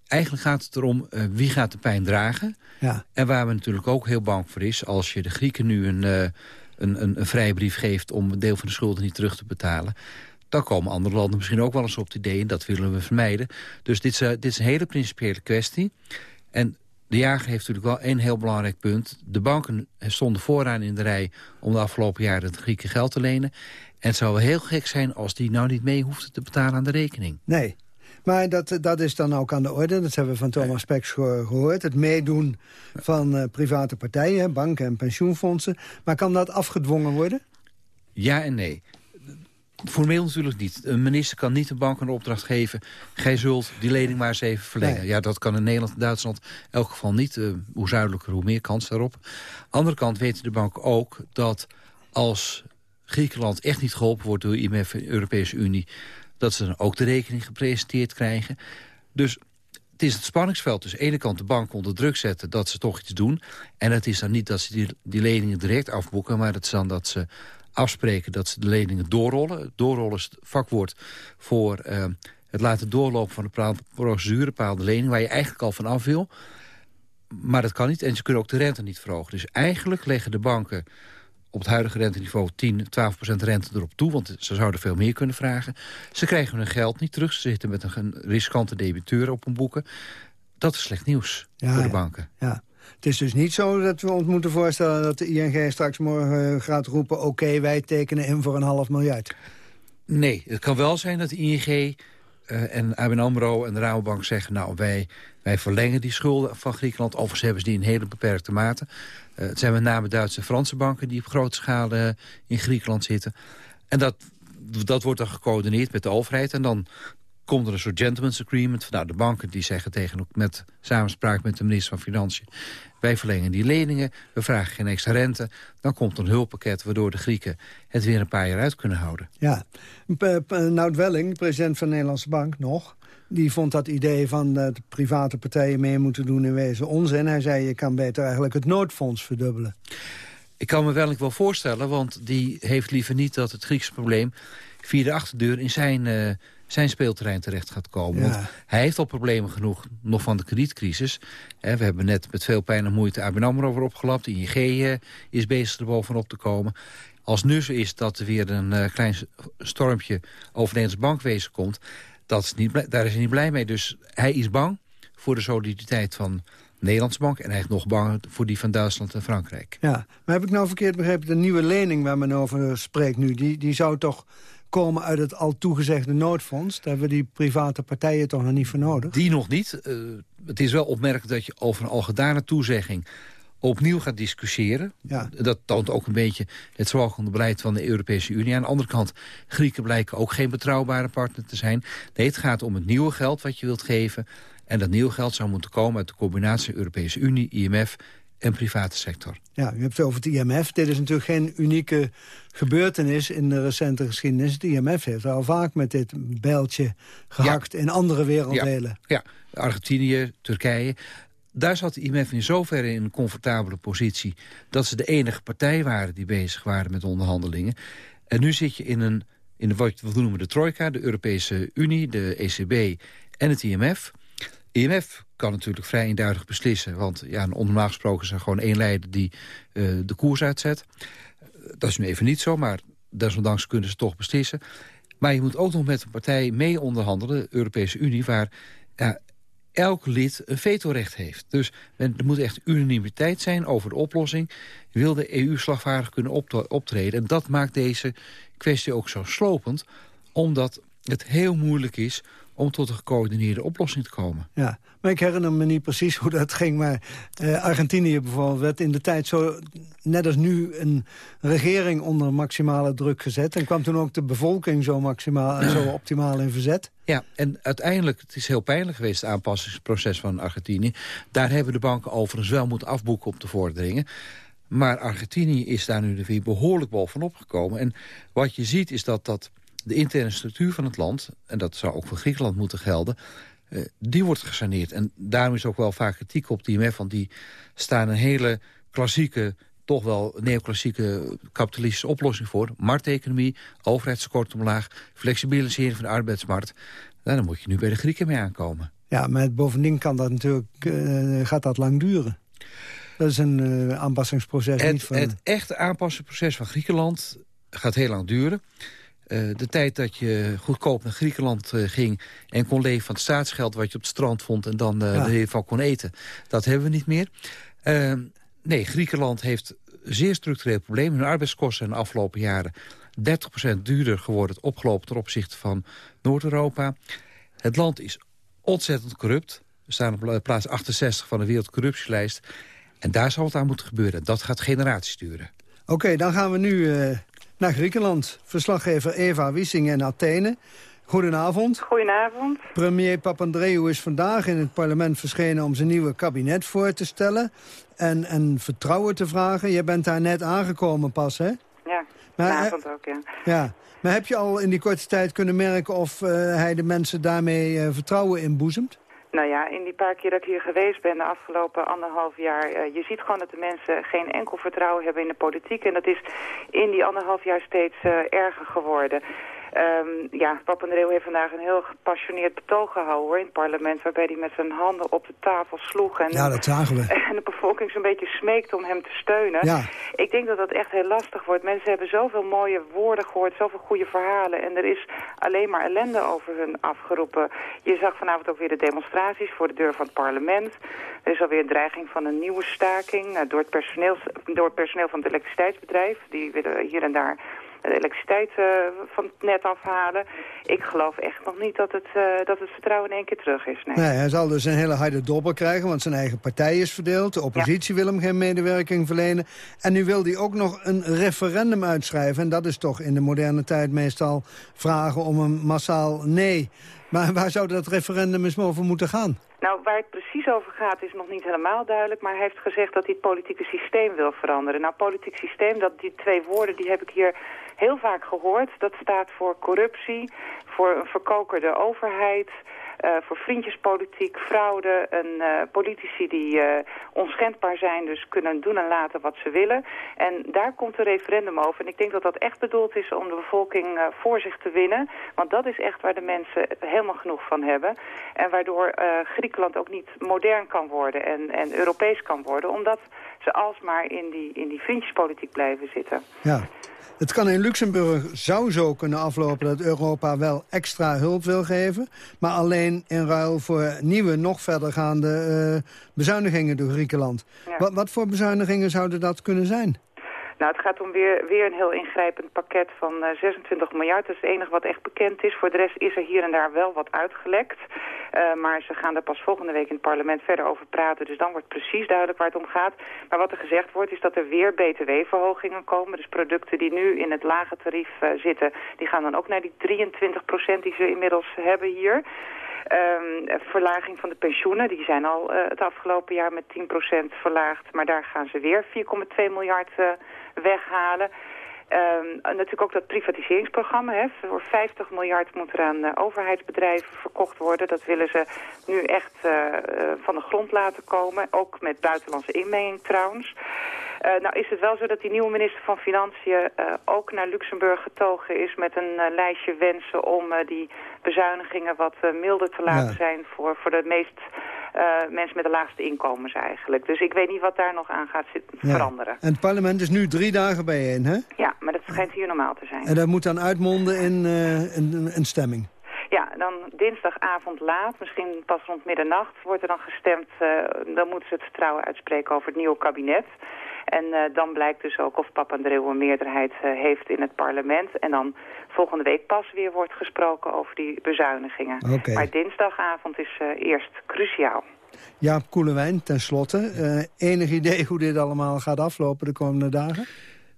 eigenlijk gaat het erom uh, wie gaat de pijn dragen. Ja. En waar we natuurlijk ook heel bang voor is... als je de Grieken nu een, uh, een, een, een vrijbrief geeft... om een deel van de schulden niet terug te betalen... dan komen andere landen misschien ook wel eens op het idee... en dat willen we vermijden. Dus dit is, uh, dit is een hele principiële kwestie. En de jager heeft natuurlijk wel één heel belangrijk punt. De banken stonden vooraan in de rij om de afgelopen jaren de Grieken geld te lenen. En het zou wel heel gek zijn als die nou niet mee hoefden te betalen aan de rekening. Nee, maar dat, dat is dan ook aan de orde. Dat hebben we van Thomas Peks gehoord. Het meedoen van uh, private partijen, banken en pensioenfondsen. Maar kan dat afgedwongen worden? Ja en nee. Formeel natuurlijk niet. Een minister kan niet de bank een opdracht geven... gij zult die lening maar eens even verlengen. Nee. Ja, dat kan in Nederland en Duitsland in elk geval niet. Uh, hoe zuidelijker, hoe meer kans daarop. andere kant weten de banken ook dat als Griekenland echt niet geholpen wordt... door IMF en de Europese Unie... dat ze dan ook de rekening gepresenteerd krijgen. Dus het is het spanningsveld. Dus de ene kant de bank onder druk zetten dat ze toch iets doen. En het is dan niet dat ze die, leningen direct afboeken... maar het is dan dat ze afspreken dat ze de leningen doorrollen. Doorrollen is het vakwoord voor uh, het laten doorlopen van de procedure, bepaalde lening... waar je eigenlijk al van af wil. Maar dat kan niet en ze kunnen ook de rente niet verhogen. Dus eigenlijk leggen de banken op het huidige renteniveau 10, 12 procent rente erop toe... want ze zouden veel meer kunnen vragen. Ze krijgen hun geld niet terug. Ze zitten met een riskante debiteur op hun boeken. Dat is slecht nieuws ja, voor de ja. banken. Ja. Het is dus niet zo dat we ons moeten voorstellen... dat de ING straks morgen gaat roepen... oké, okay, wij tekenen in voor een half miljard. Nee, het kan wel zijn dat de ING uh, en ABN AMRO en de Rabobank zeggen... nou, wij, wij verlengen die schulden van Griekenland. Overigens hebben ze die in hele beperkte mate. Uh, het zijn met name Duitse en Franse banken... die op grote schaal uh, in Griekenland zitten. En dat, dat wordt dan gecoördineerd met de overheid. En dan komt er een soort gentleman's agreement. Nou, de banken die zeggen tegen, met samenspraak met de minister van Financiën... wij verlengen die leningen, we vragen geen extra rente. Dan komt een hulppakket waardoor de Grieken het weer een paar jaar uit kunnen houden. Ja, Nout Welling, president van de Nederlandse Bank, nog... die vond dat idee van dat de private partijen mee moeten doen in wezen onzin. Hij zei, je kan beter eigenlijk het noodfonds verdubbelen. Ik kan me wel wel voorstellen, want die heeft liever niet dat het Griekse probleem... via de achterdeur in zijn... Uh, zijn speelterrein terecht gaat komen. Ja. Want hij heeft al problemen genoeg nog van de kredietcrisis. we hebben net met veel pijn en moeite ABN AMRO over opgelapt. De ING uh, is bezig er bovenop te komen. Als nu zo is dat er weer een uh, klein stormpje over Nederlands bankwezen komt... Dat is niet, daar is hij niet blij mee. Dus hij is bang voor de soliditeit van de Nederlandse bank... en hij is nog bang voor die van Duitsland en Frankrijk. Ja, maar heb ik nou verkeerd begrepen... de nieuwe lening waar men over spreekt nu... die, die zou toch komen uit het al toegezegde noodfonds. Daar hebben die private partijen toch nog niet voor nodig? Die nog niet. Uh, het is wel opmerkelijk dat je over een al gedane toezegging opnieuw gaat discussiëren. Ja. Dat toont ook een beetje het zwakende beleid van de Europese Unie. Aan de andere kant, Grieken blijken ook geen betrouwbare partner te zijn. Nee, het gaat om het nieuwe geld wat je wilt geven. En dat nieuwe geld zou moeten komen uit de combinatie Europese Unie, IMF en private sector. Ja, u hebt het over het IMF. Dit is natuurlijk geen unieke gebeurtenis in de recente geschiedenis. Het IMF heeft al vaak met dit bijltje gehakt ja. in andere werelddelen. Ja, ja, Argentinië, Turkije. Daar zat de IMF in zoverre in een comfortabele positie... dat ze de enige partij waren die bezig waren met onderhandelingen. En nu zit je in een, in de, wat we noemen de trojka, de Europese Unie, de ECB en het IMF... IMF kan natuurlijk vrij eenduidig beslissen. Want ja, normaal gesproken is er gewoon één leider die uh, de koers uitzet. Dat is nu even niet zo, maar desondanks kunnen ze toch beslissen. Maar je moet ook nog met een partij mee onderhandelen, de Europese Unie... waar elk lid een vetorecht heeft. Dus er moet echt unanimiteit zijn over de oplossing. Wil de EU slagvaardig kunnen optreden? En dat maakt deze kwestie ook zo slopend. Omdat het heel moeilijk is om tot een gecoördineerde oplossing te komen. Ja, maar ik herinner me niet precies hoe dat ging. Maar eh, Argentinië bijvoorbeeld werd in de tijd zo, net als nu, een regering onder maximale druk gezet. En kwam toen ook de bevolking zo, maximaal, zo optimaal in verzet. Ja, en uiteindelijk, het is heel pijnlijk geweest, het aanpassingsproces van Argentinië. Daar hebben de banken overigens wel moeten afboeken op de vorderingen. Maar Argentinië is daar nu weer behoorlijk bovenop gekomen. En wat je ziet is dat, dat de interne structuur van het land... en dat zou ook voor Griekenland moeten gelden... eh, die wordt gesaneerd. En daarom is ook wel vaak kritiek op die IMF... want die staan een hele klassieke toch wel neoclassieke kapitalistische oplossing voor. Markteconomie, overheidstekort omlaag, flexibilisering van de arbeidsmarkt. Nou, dan moet je nu bij de Grieken mee aankomen. Ja, maar bovendien kan dat natuurlijk, eh, gaat dat lang duren. Dat is een eh, aanpassingsproces niet Het, van... het echte aanpassingsproces van Griekenland gaat heel lang duren. Eh, de tijd dat je goedkoop naar Griekenland eh, ging... en kon leven van het staatsgeld wat je op het strand vond... en dan eh Ja. er even kon eten, dat hebben we niet meer. Eh, nee, Griekenland heeft zeer structureel problemen. Hun arbeidskosten zijn de afgelopen jaren 30% duurder geworden... opgelopen ten opzichte van Noord-Europa. Het land is ontzettend corrupt. We staan op pla- plaats 68 van de wereldcorruptielijst. En daar zal het aan moeten gebeuren. Dat gaat generaties duren. Oké, dan gaan we nu naar Griekenland. Verslaggever Eva Wissing in Athene. Goedenavond. Goedenavond. Premier Papandreou is vandaag in het parlement verschenen... om zijn nieuwe kabinet voor te stellen en, en vertrouwen te vragen. Je bent daar net aangekomen pas, hè? Ja, Maar, vanavond ook, ja. Ja. Maar heb je al in die korte tijd kunnen merken... of eh, hij de mensen daarmee eh, vertrouwen inboezemt? Nou ja, in die paar keer dat ik hier geweest ben de afgelopen anderhalf jaar... eh, je ziet gewoon dat de mensen geen enkel vertrouwen hebben in de politiek. En dat is in die anderhalf jaar steeds eh, erger geworden. Ehm, ja, Papandreou heeft vandaag een heel gepassioneerd betoog gehouden hoor, in het parlement... waarbij hij met zijn handen op de tafel sloeg. En, Ja, dat zagen we. En de bevolking zo'n beetje smeekt om hem te steunen. Ja. Ik denk dat dat echt heel lastig wordt. Mensen hebben zoveel mooie woorden gehoord, zoveel goede verhalen. En er is alleen maar ellende over hun afgeroepen. Je zag vanavond ook weer de demonstraties voor de deur van het parlement. Er is alweer een dreiging van een nieuwe staking eh, door het, personeel, door het personeel van het elektriciteitsbedrijf. Die willen hier en daar de elektriciteit eh, van het net afhalen. Ik geloof echt nog niet dat het, eh, dat het vertrouwen in één keer terug is. Nee. Nee, hij zal dus een hele harde dobber krijgen, want zijn eigen partij is verdeeld. De oppositie wil hem geen medewerking verlenen. En nu wil hij ook nog een referendum uitschrijven. En dat is toch in de moderne tijd meestal vragen om een massaal nee. Maar waar zou dat referendum eens over moeten gaan? Nou, waar het precies over gaat is nog niet helemaal duidelijk. Maar hij heeft gezegd dat hij het politieke systeem wil veranderen. Nou, politiek systeem, dat, die twee woorden die heb ik hier heel vaak gehoord. Dat staat voor corruptie, voor een verkokerde overheid... eh, voor vriendjespolitiek, fraude, een eh, politici die eh, onschendbaar zijn, dus kunnen doen en laten wat ze willen. En daar komt een referendum over. En ik denk dat dat echt bedoeld is om de bevolking voor zich te winnen. Want dat is echt waar de mensen helemaal genoeg van hebben. En waardoor Griekenland ook niet modern kan worden en, en Europees kan worden. Omdat ze alsmaar in die, in die vriendjespolitiek blijven zitten. Ja. Het kan in Luxemburg zou zo kunnen aflopen dat Europa wel extra hulp wil geven. Maar alleen in ruil voor nieuwe, nog verdergaande eh, bezuinigingen door Griekenland. Ja. Wat, wat voor bezuinigingen zouden dat kunnen zijn? Nou, het gaat om weer, weer een heel ingrijpend pakket van eh, 26 miljard. Dat is het enige wat echt bekend is. Voor de rest is er hier en daar wel wat uitgelekt. Eh, maar ze gaan er pas volgende week in het parlement verder over praten. Dus dan wordt precies duidelijk waar het om gaat. Maar wat er gezegd wordt is dat er weer btw-verhogingen komen. Dus producten die nu in het lage tarief eh, zitten... die gaan dan ook naar die 23 procent die ze inmiddels hebben hier... Ehm, verlaging van de pensioenen, die zijn al eh, het afgelopen jaar met 10% verlaagd. Maar daar gaan ze weer 4,2 miljard eh, weghalen. Ehm, natuurlijk ook dat privatiseringsprogramma. Hè. Voor 50 miljard moet er aan eh, overheidsbedrijven verkocht worden. Dat willen ze nu echt eh, eh, van de grond laten komen. Ook met buitenlandse inmenging trouwens. Eh, nou is het wel zo dat die nieuwe minister van Financiën eh, ook naar Luxemburg getogen is met een eh, lijstje wensen om die bezuinigingen wat milder te laten Ja. zijn voor, voor de meest mensen met de laagste inkomens eigenlijk. Dus ik weet niet wat daar nog aan gaat Ja. veranderen. En het parlement is nu drie dagen bijeen, hè? Ja, maar dat schijnt hier normaal te zijn. En dat moet dan uitmonden in een, stemming. Ja, dan dinsdagavond laat, misschien pas rond middernacht, wordt er dan gestemd. dan moeten ze het vertrouwen uitspreken over het nieuwe kabinet. En uh, dan blijkt dus ook of Papandreou een meerderheid uh, heeft in het parlement. En dan volgende week pas weer wordt gesproken over die bezuinigingen. Okay. Maar dinsdagavond is uh, eerst cruciaal. Jaap Koelewijn, tenslotte. enig idee hoe dit allemaal gaat aflopen de komende dagen?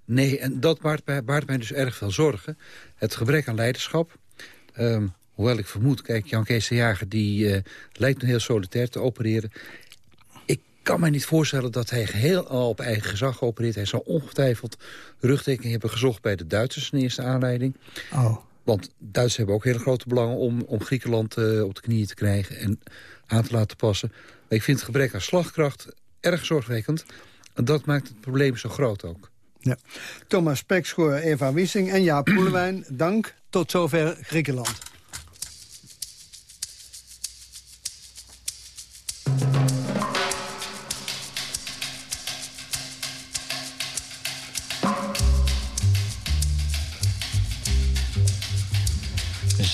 Nee, en dat baart, mij, baart mij dus erg veel zorgen. Het gebrek aan leiderschap. Um, hoewel ik vermoed, kijk, Jan Kees de Jager... die uh, lijkt nu heel solitair te opereren. Ik kan mij niet voorstellen dat hij geheel al op eigen gezag opereert. Hij zal ongetwijfeld rugdekking hebben gezocht bij de Duitsers in eerste aanleiding. Oh. Want Duitsers hebben ook hele grote belangen om, om Griekenland uh, op de knieën te krijgen... en aan te laten passen. Maar ik vind het gebrek aan slagkracht erg zorgwekkend. En dat maakt het probleem zo groot ook. Ja. Thomas Pekschoor, Eva Wissing en Jaap Poelewijn, dank. Tot zover Griekenland.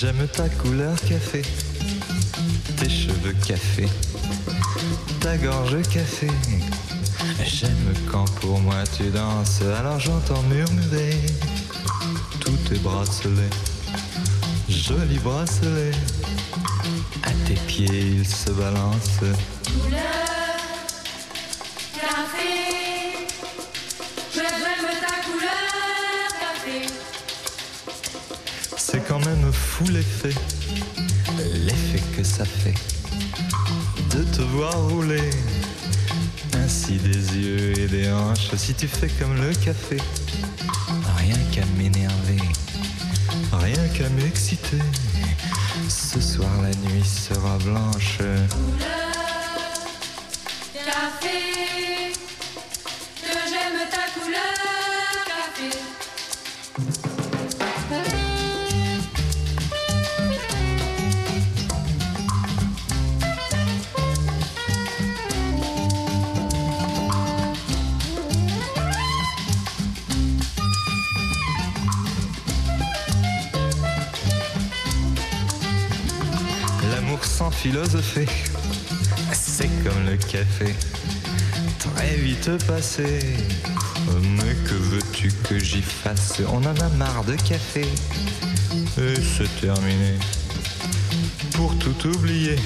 J'aime ta couleur café, tes cheveux café, ta gorge café. J'aime quand pour moi tu danses, alors j'entends murmurer tous tes bracelets, jolis bracelets. À tes pieds ils se balancent. Fou l'effet, l'effet que ça fait de te voir rouler ainsi des yeux et des hanches. Si tu fais comme le café, rien qu'à m'énerver, rien qu'à m'exciter. Ce soir la nuit sera blanche. C'est comme le café, très vite passé. Mais que veux-tu que j'y fasse? On en a marre de café. Et c'est terminé. Pour tout oublier,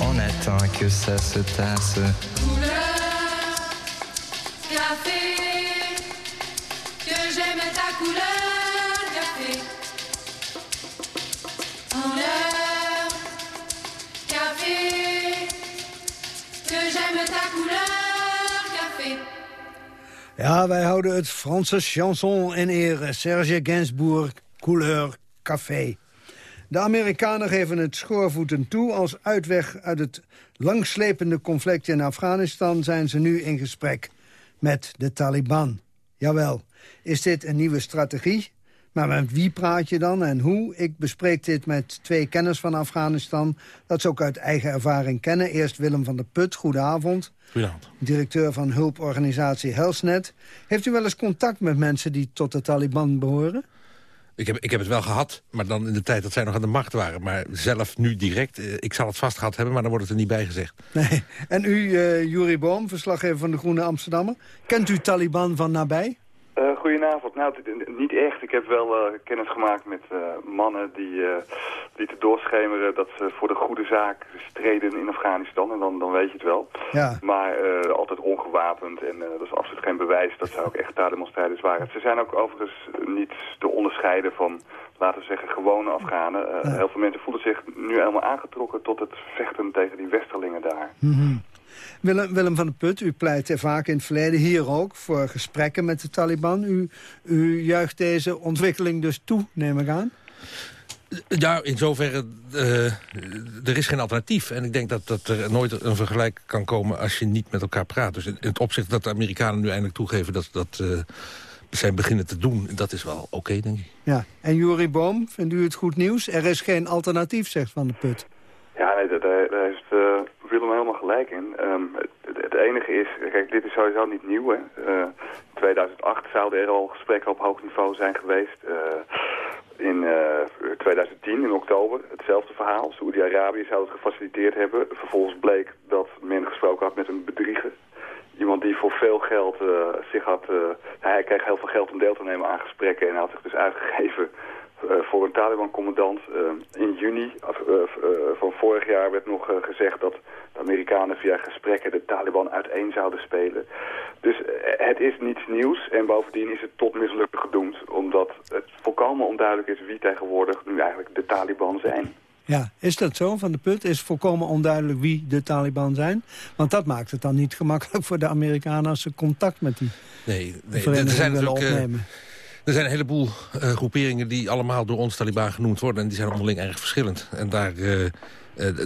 on attend que ça se tasse. Ja, wij houden het Franse chanson in ere. Serge Gainsbourg, Couleur Café. De Amerikanen geven het schoorvoeten toe. Als uitweg uit het langslepende conflict in Afghanistan... zijn ze nu in gesprek met de Taliban. Jawel, is dit een nieuwe strategie? Maar met wie praat je dan en hoe? Ik bespreek dit met twee kenners van Afghanistan... dat ze ook uit eigen ervaring kennen. Eerst Willem van der Put, goedenavond. Goedenavond. Directeur van hulporganisatie Helsnet. Heeft u wel eens contact met mensen die tot de Taliban behoren? Ik heb, ik heb het wel gehad, maar dan in de tijd dat zij nog aan de macht waren. Maar zelf nu direct, eh, ik zal het vast gehad hebben, maar dan wordt het er niet bij gezegd. Nee. En u, uh, Juri Boom, verslaggever van de Groene Amsterdammer. Kent u Taliban van nabij? Uh, goedenavond. Nou, niet echt. Ik heb wel uh, kennis gemaakt met uh, mannen die lieten doorschemeren dat ze voor de goede zaak streden in Afghanistan. En dan, dan weet je het wel. Ja. Maar altijd ongewapend en dat is absoluut geen bewijs dat ze ook echt Taliban-strijders waren. Ze zijn ook overigens niet te onderscheiden van, laten we zeggen, gewone Afghanen. Heel veel mensen voelen zich nu helemaal aangetrokken tot het vechten tegen die westerlingen daar. Mm -hmm. Willem, Willem van der Put, u pleit vaak in het verleden hier ook voor gesprekken met de Taliban. U, u juicht deze ontwikkeling dus toe, neem ik aan? Ja, in zoverre, uh, er is geen alternatief. En ik denk dat, dat er nooit een vergelijk kan komen als je niet met elkaar praat. Dus in het opzicht dat de Amerikanen nu eindelijk toegeven dat, dat uh, zijn beginnen te doen, dat is wel oké, okay, denk ik. Ja, en Juri Boom, vindt u het goed nieuws? Er is geen alternatief, zegt Van der Put. Ja, nee, daar, daar heeft uh, Helemaal gelijk in. Um, het, het, enige is, kijk, dit is sowieso niet nieuw. Hè. Uh, in 2008 zouden er al gesprekken op hoog niveau zijn geweest. Uh, in 2010, in oktober, hetzelfde verhaal. Saoedi-Arabië zou het gefaciliteerd hebben. Vervolgens bleek dat men gesproken had met een bedrieger. iemand die voor veel geld zich had... Hij kreeg heel veel geld om deel te nemen aan gesprekken... en had zich dus uitgegeven voor een Taliban-commandant. in juni van vorig jaar werd nog gezegd dat de Amerikanen via gesprekken de Taliban uiteen zouden spelen. Dus het is niets nieuws en bovendien is het tot mislukken gedoemd... omdat het volkomen onduidelijk is wie tegenwoordig nu eigenlijk de Taliban zijn. Ja, is dat zo? Van de put is volkomen onduidelijk wie de Taliban zijn. Want dat maakt het dan niet gemakkelijk voor de Amerikanen... als ze contact met die nee, nee. Er zijn willen opnemen. Er zijn een heleboel uh, groeperingen die allemaal door ons Taliban genoemd worden. En die zijn onderling erg verschillend. En daar, uh, uh,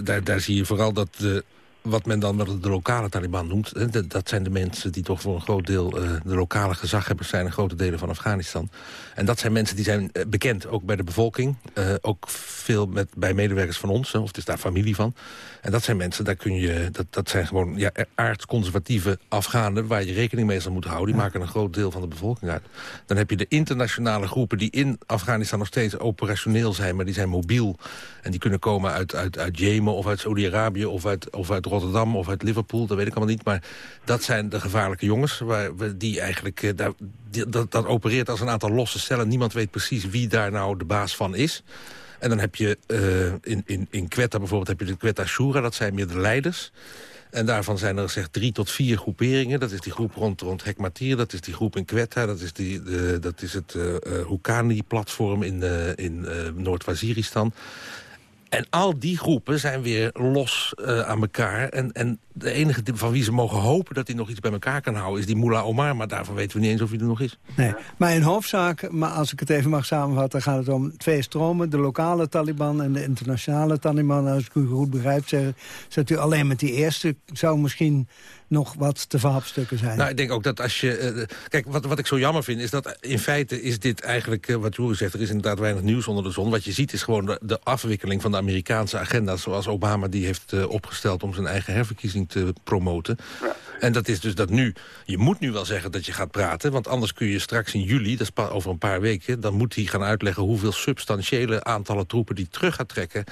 daar, daar zie je vooral dat de wat men dan wel de lokale Taliban noemt... Hè, dat zijn de mensen die toch voor een groot deel uh, de lokale gezaghebbers zijn... in grote delen van Afghanistan. En dat zijn mensen die zijn uh, bekend, ook bij de bevolking. Uh, ook veel met, bij medewerkers van ons, of het is daar familie van. En dat zijn mensen, daar kun je, dat, dat zijn gewoon ja, aardsconservatieve Afghanen... waar je rekening mee zal moeten houden. Die maken een groot deel van de bevolking uit. Dan heb je de internationale groepen die in Afghanistan nog steeds operationeel zijn... maar die zijn mobiel en die kunnen komen uit, uit, uit Jemen of uit Saudi-Arabië... of uit, of uit Rotterdam of uit Liverpool, dat weet ik allemaal niet. Maar dat zijn de gevaarlijke jongens waar we, die eigenlijk... Uh, daar, dat, dat opereert als een aantal losse cellen. Niemand weet precies wie daar nou de baas van is. En dan heb je uh, in, in, in Quetta bijvoorbeeld heb je de Quetta Shura, dat zijn meer de leiders. En daarvan zijn er zeg drie tot vier groeperingen. Dat is die groep rond, rond Hekmatir, dat is die groep in Quetta... dat is, die, dat is het uh, Hukani-platform in, uh, in Noord-Waziristan. En al die groepen zijn weer los uh, aan elkaar. En, en de enige van wie ze mogen hopen dat hij nog iets bij elkaar kan houden... is die Mullah Omar, maar daarvan weten we niet eens of hij er nog is. Nee, maar in hoofdzaak, maar als ik het even mag samenvatten... gaat het om twee stromen, de lokale Taliban en de internationale Taliban. Als ik u goed begrijp, zet u alleen met die eerste... zou misschien nog wat te verhapstukken zijn. Nou, ik denk ook dat als je... Uh, kijk, wat, wat ik zo jammer vind, is dat in feite is dit eigenlijk... Uh, wat Joeri zegt, er is inderdaad weinig nieuws onder de zon. Wat je ziet is gewoon de, de afwikkeling van de Amerikaanse agenda... zoals Obama die heeft uh, opgesteld om zijn eigen herverkiezing te promoten. Ja. En dat is dus dat nu... Je moet nu wel zeggen dat je gaat praten... want anders kun je straks in juli, dat is over een paar weken... dan moet hij gaan uitleggen hoeveel substantiële aantallen troepen... die terug gaat trekken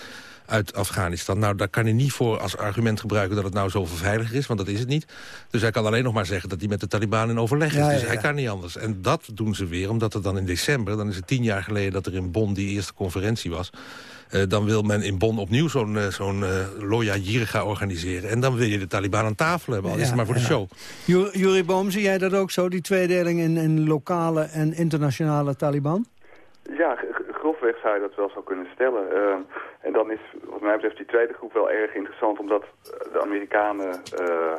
uit Afghanistan. Nou, daar kan hij niet voor als argument gebruiken dat het nou zoveel veiliger is, want dat is het niet. Dus hij kan alleen nog maar zeggen dat hij met de Taliban in overleg is. Ja, ja, ja. Dus hij kan niet anders. En dat doen ze weer, omdat er dan in december, dan is het tien jaar geleden dat er in Bonn die eerste conferentie was... Uh, dan wil men in Bonn opnieuw zo'n uh, zo'n uh, Loya Jirga organiseren. En dan wil je de Taliban aan tafel hebben, al is het maar voor de show. Jurie Boom, zie jij dat ook zo, die tweedeling in, in lokale en internationale Taliban? Ja, grofweg zou je dat wel zo kunnen stellen. Uh, en dan is wat mij betreft die tweede groep wel erg interessant... omdat de Amerikanen uh,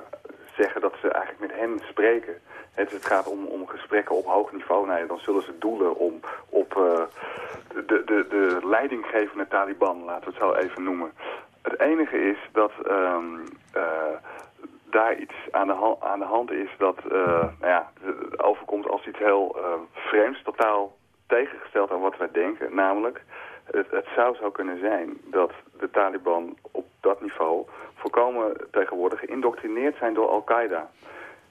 zeggen dat ze eigenlijk met hen spreken. Het, het gaat om, om gesprekken op hoog niveau. Nou dan zullen ze doelen om op uh, de, de, de leidinggevende Taliban, laten we het zo even noemen. Het enige is dat uh, daar iets aan de, hand, aan de hand is dat uh, nou ja, overkomt als iets heel vreemds, totaal tegengesteld aan wat wij denken. Namelijk, het, het zou zo kunnen zijn dat de Taliban op dat niveau volkomen tegenwoordig geïndoctrineerd zijn door Al-Qaeda.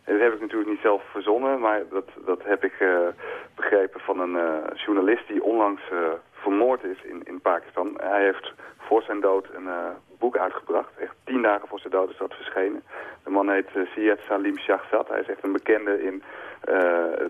Dat heb ik natuurlijk niet zelf verzonnen, maar dat, dat heb ik uh, begrepen van een uh, journalist die onlangs uh, vermoord is in, in Pakistan. Hij heeft voor zijn dood een boek uitgebracht. Echt tien dagen voor zijn dood is dat verschenen. De man heet Syed Salim Shahzad. Hij is echt een bekende in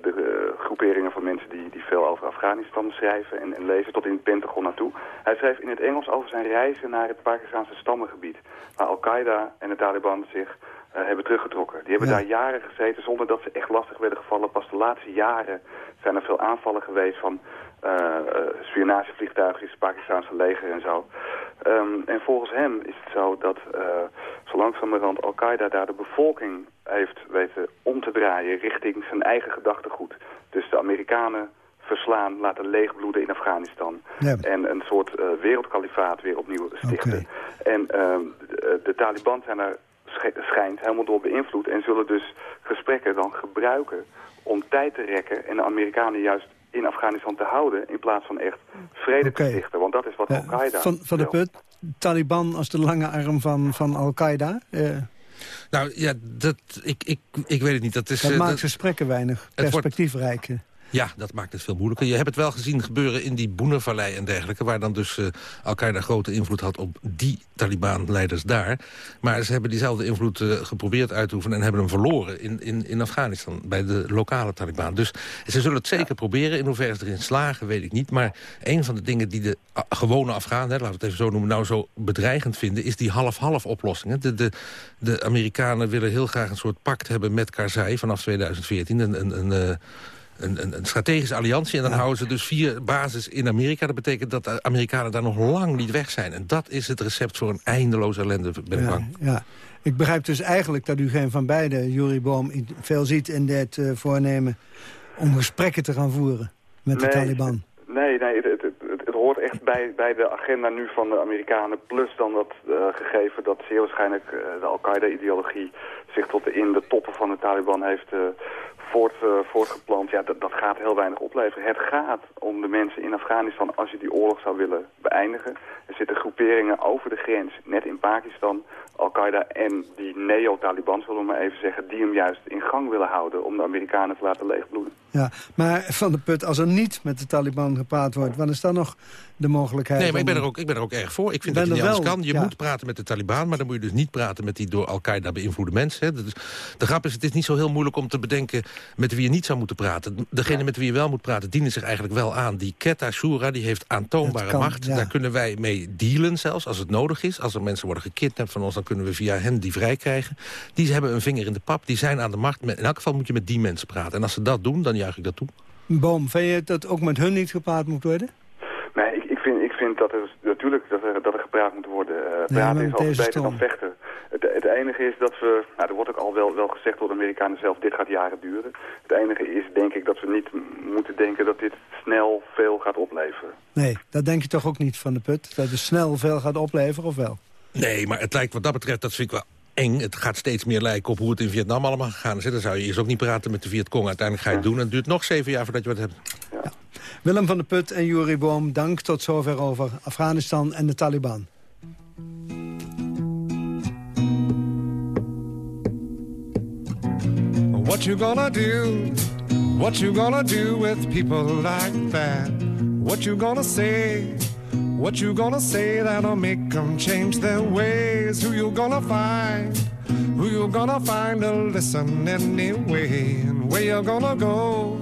de groeperingen van mensen die, die veel over Afghanistan schrijven en, en lezen, tot in het Pentagon naartoe. Hij schreef in het Engels over zijn reizen naar het Pakistanse stammengebied, waar Al-Qaeda en de Taliban zich hebben teruggetrokken. Die hebben ja. daar jaren gezeten zonder dat ze echt lastig werden gevallen. Pas de laatste jaren zijn er veel aanvallen geweest van uh, het Pakistanse leger en zo. Um, en volgens hem is het zo dat uh, zo langzamerhand Al-Qaeda daar de bevolking heeft weten om te draaien richting zijn eigen gedachtegoed. Dus de Amerikanen verslaan, laten leegbloeden in Afghanistan. Ja. En een soort uh, wereldkalifaat weer opnieuw stichten. Okay. En uh, de, de Taliban zijn er schijnt helemaal door beïnvloed... en zullen dus gesprekken dan gebruiken om tijd te rekken... en de Amerikanen juist in Afghanistan te houden... in plaats van echt vrede okay. te stichten. Want dat is wat ja, Al-Qaeda Van, van de put, Taliban als de lange arm van, van Al-Qaeda... Uh. Nou ja, dat, ik, ik, ik weet het niet. Dat, is, dat uh, maakt gesprekken weinig perspectiefrijk. Ja, dat maakt het veel moeilijker. Je hebt het wel gezien gebeuren in die Boenervallei en dergelijke... waar dan dus uh, Al-Qaeda grote invloed had op die Taliban-leiders daar. Maar ze hebben diezelfde invloed uh, geprobeerd uit te oefenen... en hebben hem verloren in, in, in Afghanistan, bij de lokale Taliban. Dus ze zullen het zeker proberen. In hoeverre ze erin slagen, weet ik niet. Maar een van de dingen die de uh, gewone Afghanen... laten we het even zo noemen, nou zo bedreigend vinden... is die half-half oplossing. De, de, de Amerikanen willen heel graag een soort pact hebben met Karzai... vanaf 2014, een... een, een een, een, een, strategische alliantie. En dan houden ze dus vier bases in Amerika. Dat betekent dat de Amerikanen daar nog lang niet weg zijn. En dat is het recept voor een eindeloze ellende, ben ik ja, bang. Ja. Ik begrijp dus eigenlijk dat u geen van beide, Jurie Boom, veel ziet in dit uh, voornemen om gesprekken te gaan voeren met nee, de Taliban. Nee, nee het, het, het, het, hoort echt bij, bij de agenda nu van de Amerikanen. Plus dan dat uh, gegeven dat zeer waarschijnlijk uh, de Al-Qaeda-ideologie zich tot de, in de toppen van de Taliban heeft voort, uh, voortgeplant, ja, dat, dat gaat heel weinig opleveren. Het gaat om de mensen in Afghanistan als je die oorlog zou willen beëindigen. Er zitten groeperingen over de grens, net in Pakistan, Al-Qaeda en die neo-Taliban, zullen we maar even zeggen, die hem juist in gang willen houden om de Amerikanen te laten leegbloeden. Ja, maar Van de Put, als er niet met de Taliban gepraat wordt, wat is dan nog de mogelijkheid? Nee, maar ik ben er ook, ik ben er ook erg voor. Ik vind dat je niet wel, anders kan. Je ja. moet praten met de Taliban, maar dan moet je dus niet praten met die door Al-Qaeda beïnvloede mensen. Hè. Dus, de grap is, het is niet zo heel moeilijk om te bedenken met wie je niet zou moeten praten. Degene met wie je wel moet praten, dienen zich eigenlijk wel aan. Die Quetta Shura, die heeft aantoonbare kan, macht. ja. Daar kunnen wij mee dealen zelfs, als het nodig is. Als er mensen worden gekidnapt van ons, dan kunnen we via hen die vrij krijgen. Die hebben een vinger in de pap, die zijn aan de macht. In elk geval moet je met die mensen praten. En als ze dat doen, dan juich ik dat toe. Boom, vind je dat ook met hun niet gepraat moet worden? Vind, dat er natuurlijk dat er, dat er gepraat moet worden. Uh, praten nee, is altijd beter dan vechten. Het, het, enige is dat we, nou, er wordt ook al wel, wel gezegd door de Amerikanen zelf, dit gaat jaren duren. Het enige is denk ik dat we niet moeten denken dat dit snel veel gaat opleveren. Nee, dat denk je toch ook niet van de put? Dat het snel veel gaat opleveren, of wel? Nee, maar het lijkt wat dat betreft, dat vind ik wel eng. Het gaat steeds meer lijken op hoe het in Vietnam allemaal gegaan is. Dan zou je eerst ook niet praten met de Vietcong. Uiteindelijk ga je het doen en het duurt nog zeven jaar voordat je wat hebt. Willem van der Put en Juri Boom, dank tot zover over Afghanistan en de Taliban. What you gonna do? What you gonna do with people like that? What you gonna say? What you gonna say that'll make them change their ways? Who you gonna find? Who you gonna find to listen anyway? And where you gonna go?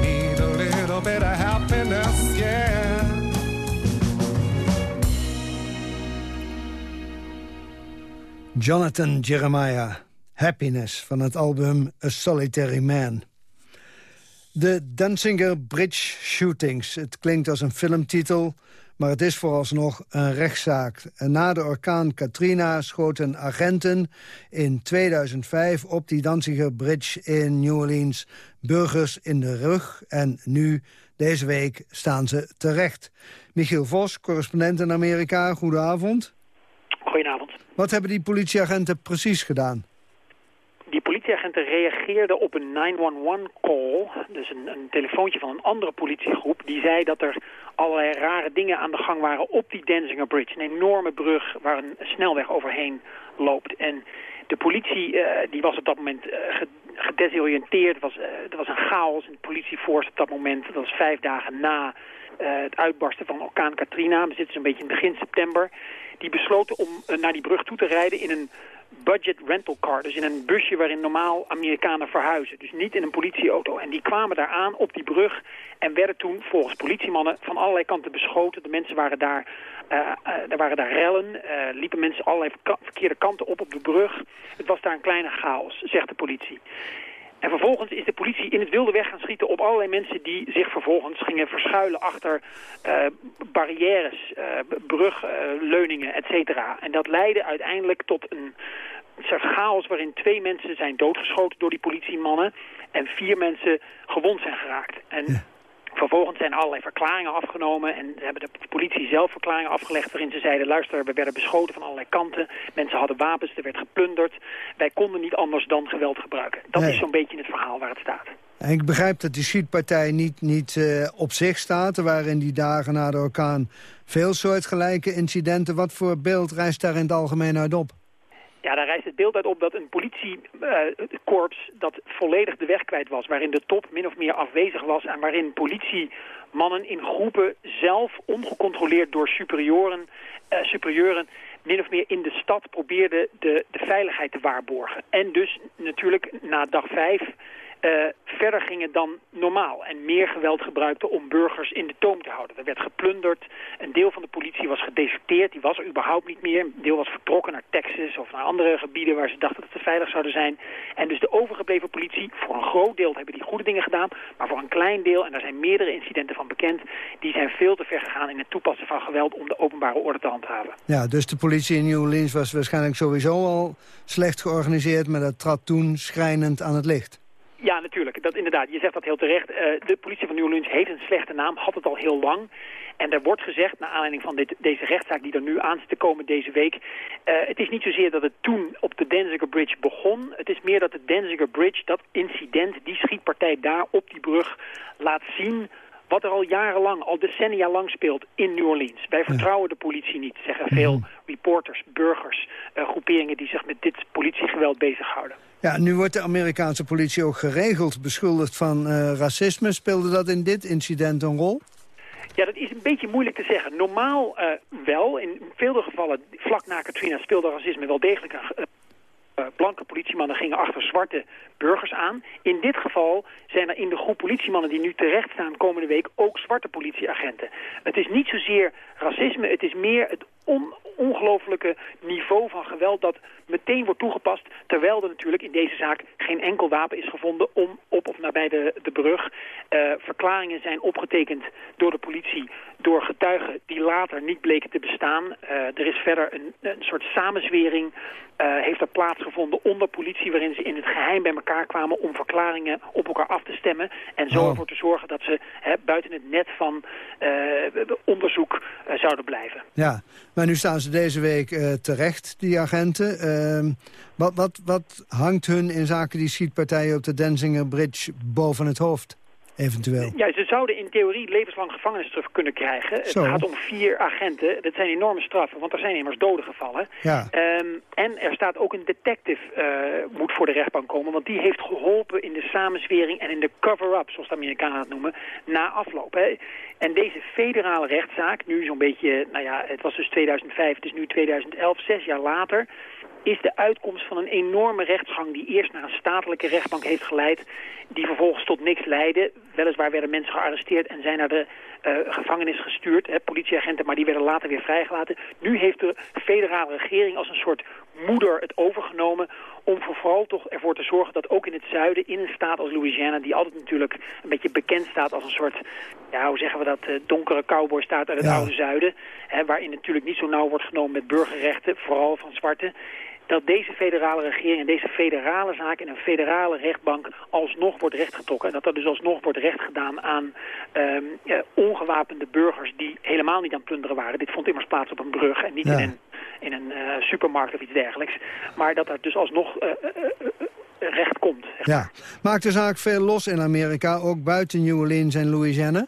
Need a little bit of happiness, yeah. Jonathan Jeremiah, Happiness, van het album A Solitary Man. De Danzinger Bridge Shootings. Het klinkt als een filmtitel, maar het is vooralsnog een rechtszaak. En na de orkaan Katrina schoten agenten in 2005 op die Danziger Bridge in New Orleans burgers in de rug. En nu, deze week, staan ze terecht. Michiel Vos, correspondent in Amerika, goedenavond. Goedenavond. Wat hebben die politieagenten precies gedaan? Politieagenten reageerden op een 911-call, dus een, een telefoontje van een andere politiegroep. Die zei dat er allerlei rare dingen aan de gang waren op die Danziger Bridge. Een enorme brug waar een snelweg overheen loopt. En de politie eh, die was op dat moment eh, ge- gedesoriënteerd. Er was, eh, er was een chaos in de politieforce op dat moment. Dat was vijf dagen na het uitbarsten van orkaan Katrina. We zitten zo'n beetje in begin september. Die besloten om naar die brug toe te rijden in een budget rental car. Dus in een busje waarin normaal Amerikanen verhuizen. Dus niet in een politieauto. En die kwamen daar aan op die brug en werden toen volgens politiemannen van allerlei kanten beschoten. De mensen waren daar, eh, er waren daar rellen, eh, liepen mensen allerlei verkeerde kanten op op de brug. Het was daar een kleine chaos, zegt de politie. En vervolgens is de politie in het wilde weg gaan schieten op allerlei mensen die zich vervolgens gingen verschuilen achter eh, barrières, eh, brugleuningen, et cetera. En dat leidde uiteindelijk tot een soort chaos waarin twee mensen zijn doodgeschoten door die politiemannen en vier mensen gewond zijn geraakt. En Vervolgens zijn allerlei verklaringen afgenomen en ze hebben de politie zelf verklaringen afgelegd waarin ze zeiden, luister, we werden beschoten van allerlei kanten, mensen hadden wapens, er werd geplunderd, wij konden niet anders dan geweld gebruiken. Dat Nee. is zo'n beetje het verhaal waar het staat. En ik begrijp dat die schietpartij niet, niet eh, op zich staat. Er waren in die dagen na de orkaan veel soortgelijke incidenten. Wat voor beeld rijst daar in het algemeen uit op? Ja, daar rijst het beeld uit op dat een politiekorps dat volledig de weg kwijt was. Waarin de top min of meer afwezig was en waarin politiemannen in groepen zelf ongecontroleerd door superioren, eh, superieuren min of meer in de stad probeerden de, de veiligheid te waarborgen. En dus natuurlijk na dag vijf eh, verder gingen dan normaal en meer geweld gebruikten om burgers in de toom te houden. Er werd geplunderd, een deel van de politie was gedeserteerd, die was er überhaupt niet meer. Een deel was vertrokken naar Texas of naar andere gebieden waar ze dachten dat ze veilig zouden zijn. En dus de overgebleven politie, voor een groot deel hebben die goede dingen gedaan, maar voor een klein deel, en daar zijn meerdere incidenten van bekend, die zijn veel te ver gegaan in het toepassen van geweld om de openbare orde te handhaven. Ja, dus de politie in New Orleans was waarschijnlijk sowieso al slecht georganiseerd... maar dat trad toen schrijnend aan het licht. Ja, natuurlijk. Dat, inderdaad, je zegt dat heel terecht. Eh, de politie van New Orleans heeft een slechte naam, had het al heel lang. En er wordt gezegd, naar aanleiding van dit, deze rechtszaak die er nu aan zit te komen deze week... eh, het is niet zozeer dat het toen op de Danziger Bridge begon. Het is meer dat de Danziger Bridge, dat incident, die schietpartij daar op die brug... laat zien wat er al jarenlang, al decennia lang speelt in New Orleans. Wij vertrouwen de politie niet, zeggen veel reporters, burgers, eh, groeperingen die zich met dit politiegeweld bezighouden. Ja, nu wordt de Amerikaanse politie ook geregeld beschuldigd van eh, racisme. Speelde dat in dit incident een rol? Ja, dat is een beetje moeilijk te zeggen. Normaal eh, wel. In vele gevallen, vlak na Katrina, speelde racisme wel degelijk een... eh, blanke politiemannen gingen achter zwarte burgers aan. In dit geval zijn er in de groep politiemannen die nu terecht staan komende week ook zwarte politieagenten. Het is niet zozeer racisme, het is meer het on ongelooflijke niveau van geweld dat meteen wordt toegepast, terwijl er natuurlijk in deze zaak geen enkel wapen is gevonden om op of nabij de, de brug. eh, verklaringen zijn opgetekend door de politie, door getuigen die later niet bleken te bestaan. Eh, er is verder een, een soort samenzwering, eh, heeft er plaatsgevonden onder politie, waarin ze in het geheim bij elkaar kwamen om verklaringen op elkaar af te stemmen. En zo Oh. ervoor te zorgen dat ze hè, buiten het net van onderzoek zouden blijven. Ja, maar nu staan ze deze week eh, terecht, die agenten. Ehm, wat, wat, wat hangt hun in zaken die schietpartijen op de Denzinger Bridge boven het hoofd, eventueel? Ja, ze zouden in theorie levenslang gevangenisstraf kunnen krijgen. Zo. Het gaat om vier agenten. Dat zijn enorme straffen, want er zijn immers doden gevallen. Ja. Ehm, en er staat ook een detective eh, moet voor de rechtbank komen, want die heeft geholpen in de samenzwering en in de cover-up, zoals de Amerikanen het noemen, na afloop. Hè. En deze federale rechtszaak, nu zo'n beetje, nou ja, het was dus 2005, het is nu 2011, zes jaar later, is de uitkomst van een enorme rechtsgang die eerst naar een statelijke rechtbank heeft geleid, die vervolgens tot niks leidde. Weliswaar werden mensen gearresteerd en zijn naar de eh, gevangenis gestuurd, hè, politieagenten, maar die werden later weer vrijgelaten. Nu heeft de federale regering als een soort moeder het overgenomen om voor vooral toch ervoor te zorgen dat ook in het zuiden, in een staat als Louisiana, die altijd natuurlijk een beetje bekend staat als een soort, ja, hoe zeggen we dat, eh, donkere cowboystaat uit het Ja. oude zuiden, hè, waarin natuurlijk niet zo nauw wordt genomen met burgerrechten, vooral van zwarte, dat deze federale regering en deze federale zaak in een federale rechtbank alsnog wordt rechtgetrokken. En dat er dus alsnog wordt recht gedaan aan ehm, ja, ongewapende burgers die helemaal niet aan het plunderen waren. Dit vond immers plaats op een brug en niet Ja. in een, in een eh, supermarkt of iets dergelijks. Maar dat er dus alsnog eh, eh, recht komt. Ja. Maakt de zaak veel los in Amerika, ook buiten New Orleans en Louisiana?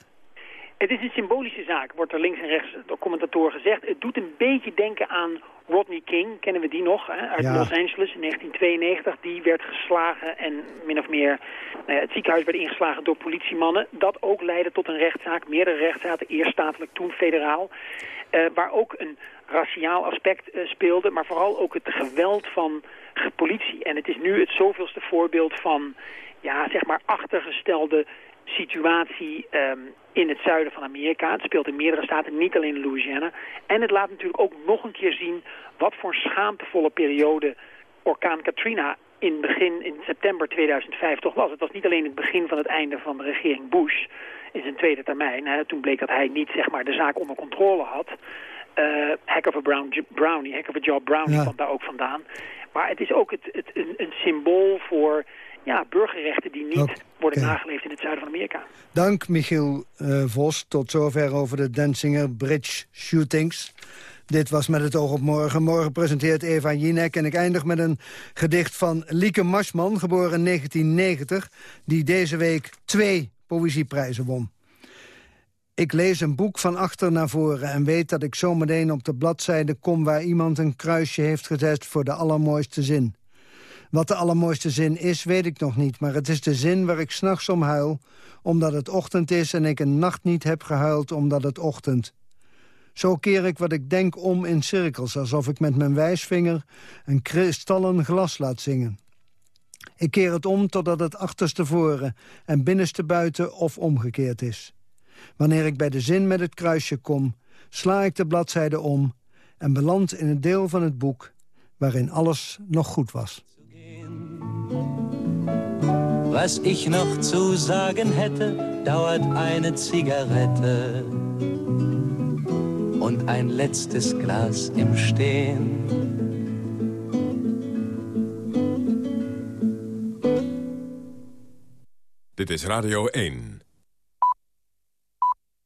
Het is een symbolische zaak, wordt er links en rechts door commentatoren gezegd. Het doet een beetje denken aan Rodney King, kennen we die nog, hè, uit Ja. Los Angeles in 1992. Die werd geslagen en min of meer nou ja, het ziekenhuis werd ingeslagen door politiemannen. Dat ook leidde tot een rechtszaak, meerdere rechtszaken, eerst statelijk, toen federaal. eh, waar ook een raciaal aspect eh, speelde, maar vooral ook het geweld van politie. En het is nu het zoveelste voorbeeld van, ja, zeg maar, achtergestelde situatie ehm, in het zuiden van Amerika. Het speelt in meerdere staten, niet alleen in Louisiana. En het laat natuurlijk ook nog een keer zien wat voor schaamtevolle periode orkaan Katrina in begin in september 2005 toch was. Het was niet alleen het begin van het einde van de regering Bush in zijn tweede termijn. Hè. Toen bleek dat hij niet zeg maar, de zaak onder controle had. Eh heck of a brown, brownie, heck of a job brownie Ja. kwam daar ook vandaan. Maar het is ook het, het, een, een symbool voor ja, burgerrechten die niet worden nageleefd in het zuiden van Amerika. Dank Michiel eh, Vos. Tot zover over de Denzinger Bridge shootings. Dit was Met het oog op morgen. Morgen presenteert Eva Jinek en ik eindig met een gedicht van Lieke Marsman, geboren in 1990, die deze week twee poëzieprijzen won. Ik lees een boek van achter naar voren en weet dat ik zometeen op de bladzijde kom waar iemand een kruisje heeft gezet voor de allermooiste zin. Wat de allermooiste zin is, weet ik nog niet, maar het is de zin waar ik s'nachts om huil, omdat het ochtend is en ik een nacht niet heb gehuild omdat het ochtend. Zo keer ik wat ik denk om in cirkels, alsof ik met mijn wijsvinger een kristallen glas laat zingen. Ik keer het om totdat het achterste voren en binnenste buiten of omgekeerd is. Wanneer ik bij de zin met het kruisje kom, sla ik de bladzijde om en beland in het deel van het boek waarin alles nog goed was. Was ich noch zu sagen hätte, dauert eine Zigarette und ein letztes Glas im Stehen. Dit is Radio 1.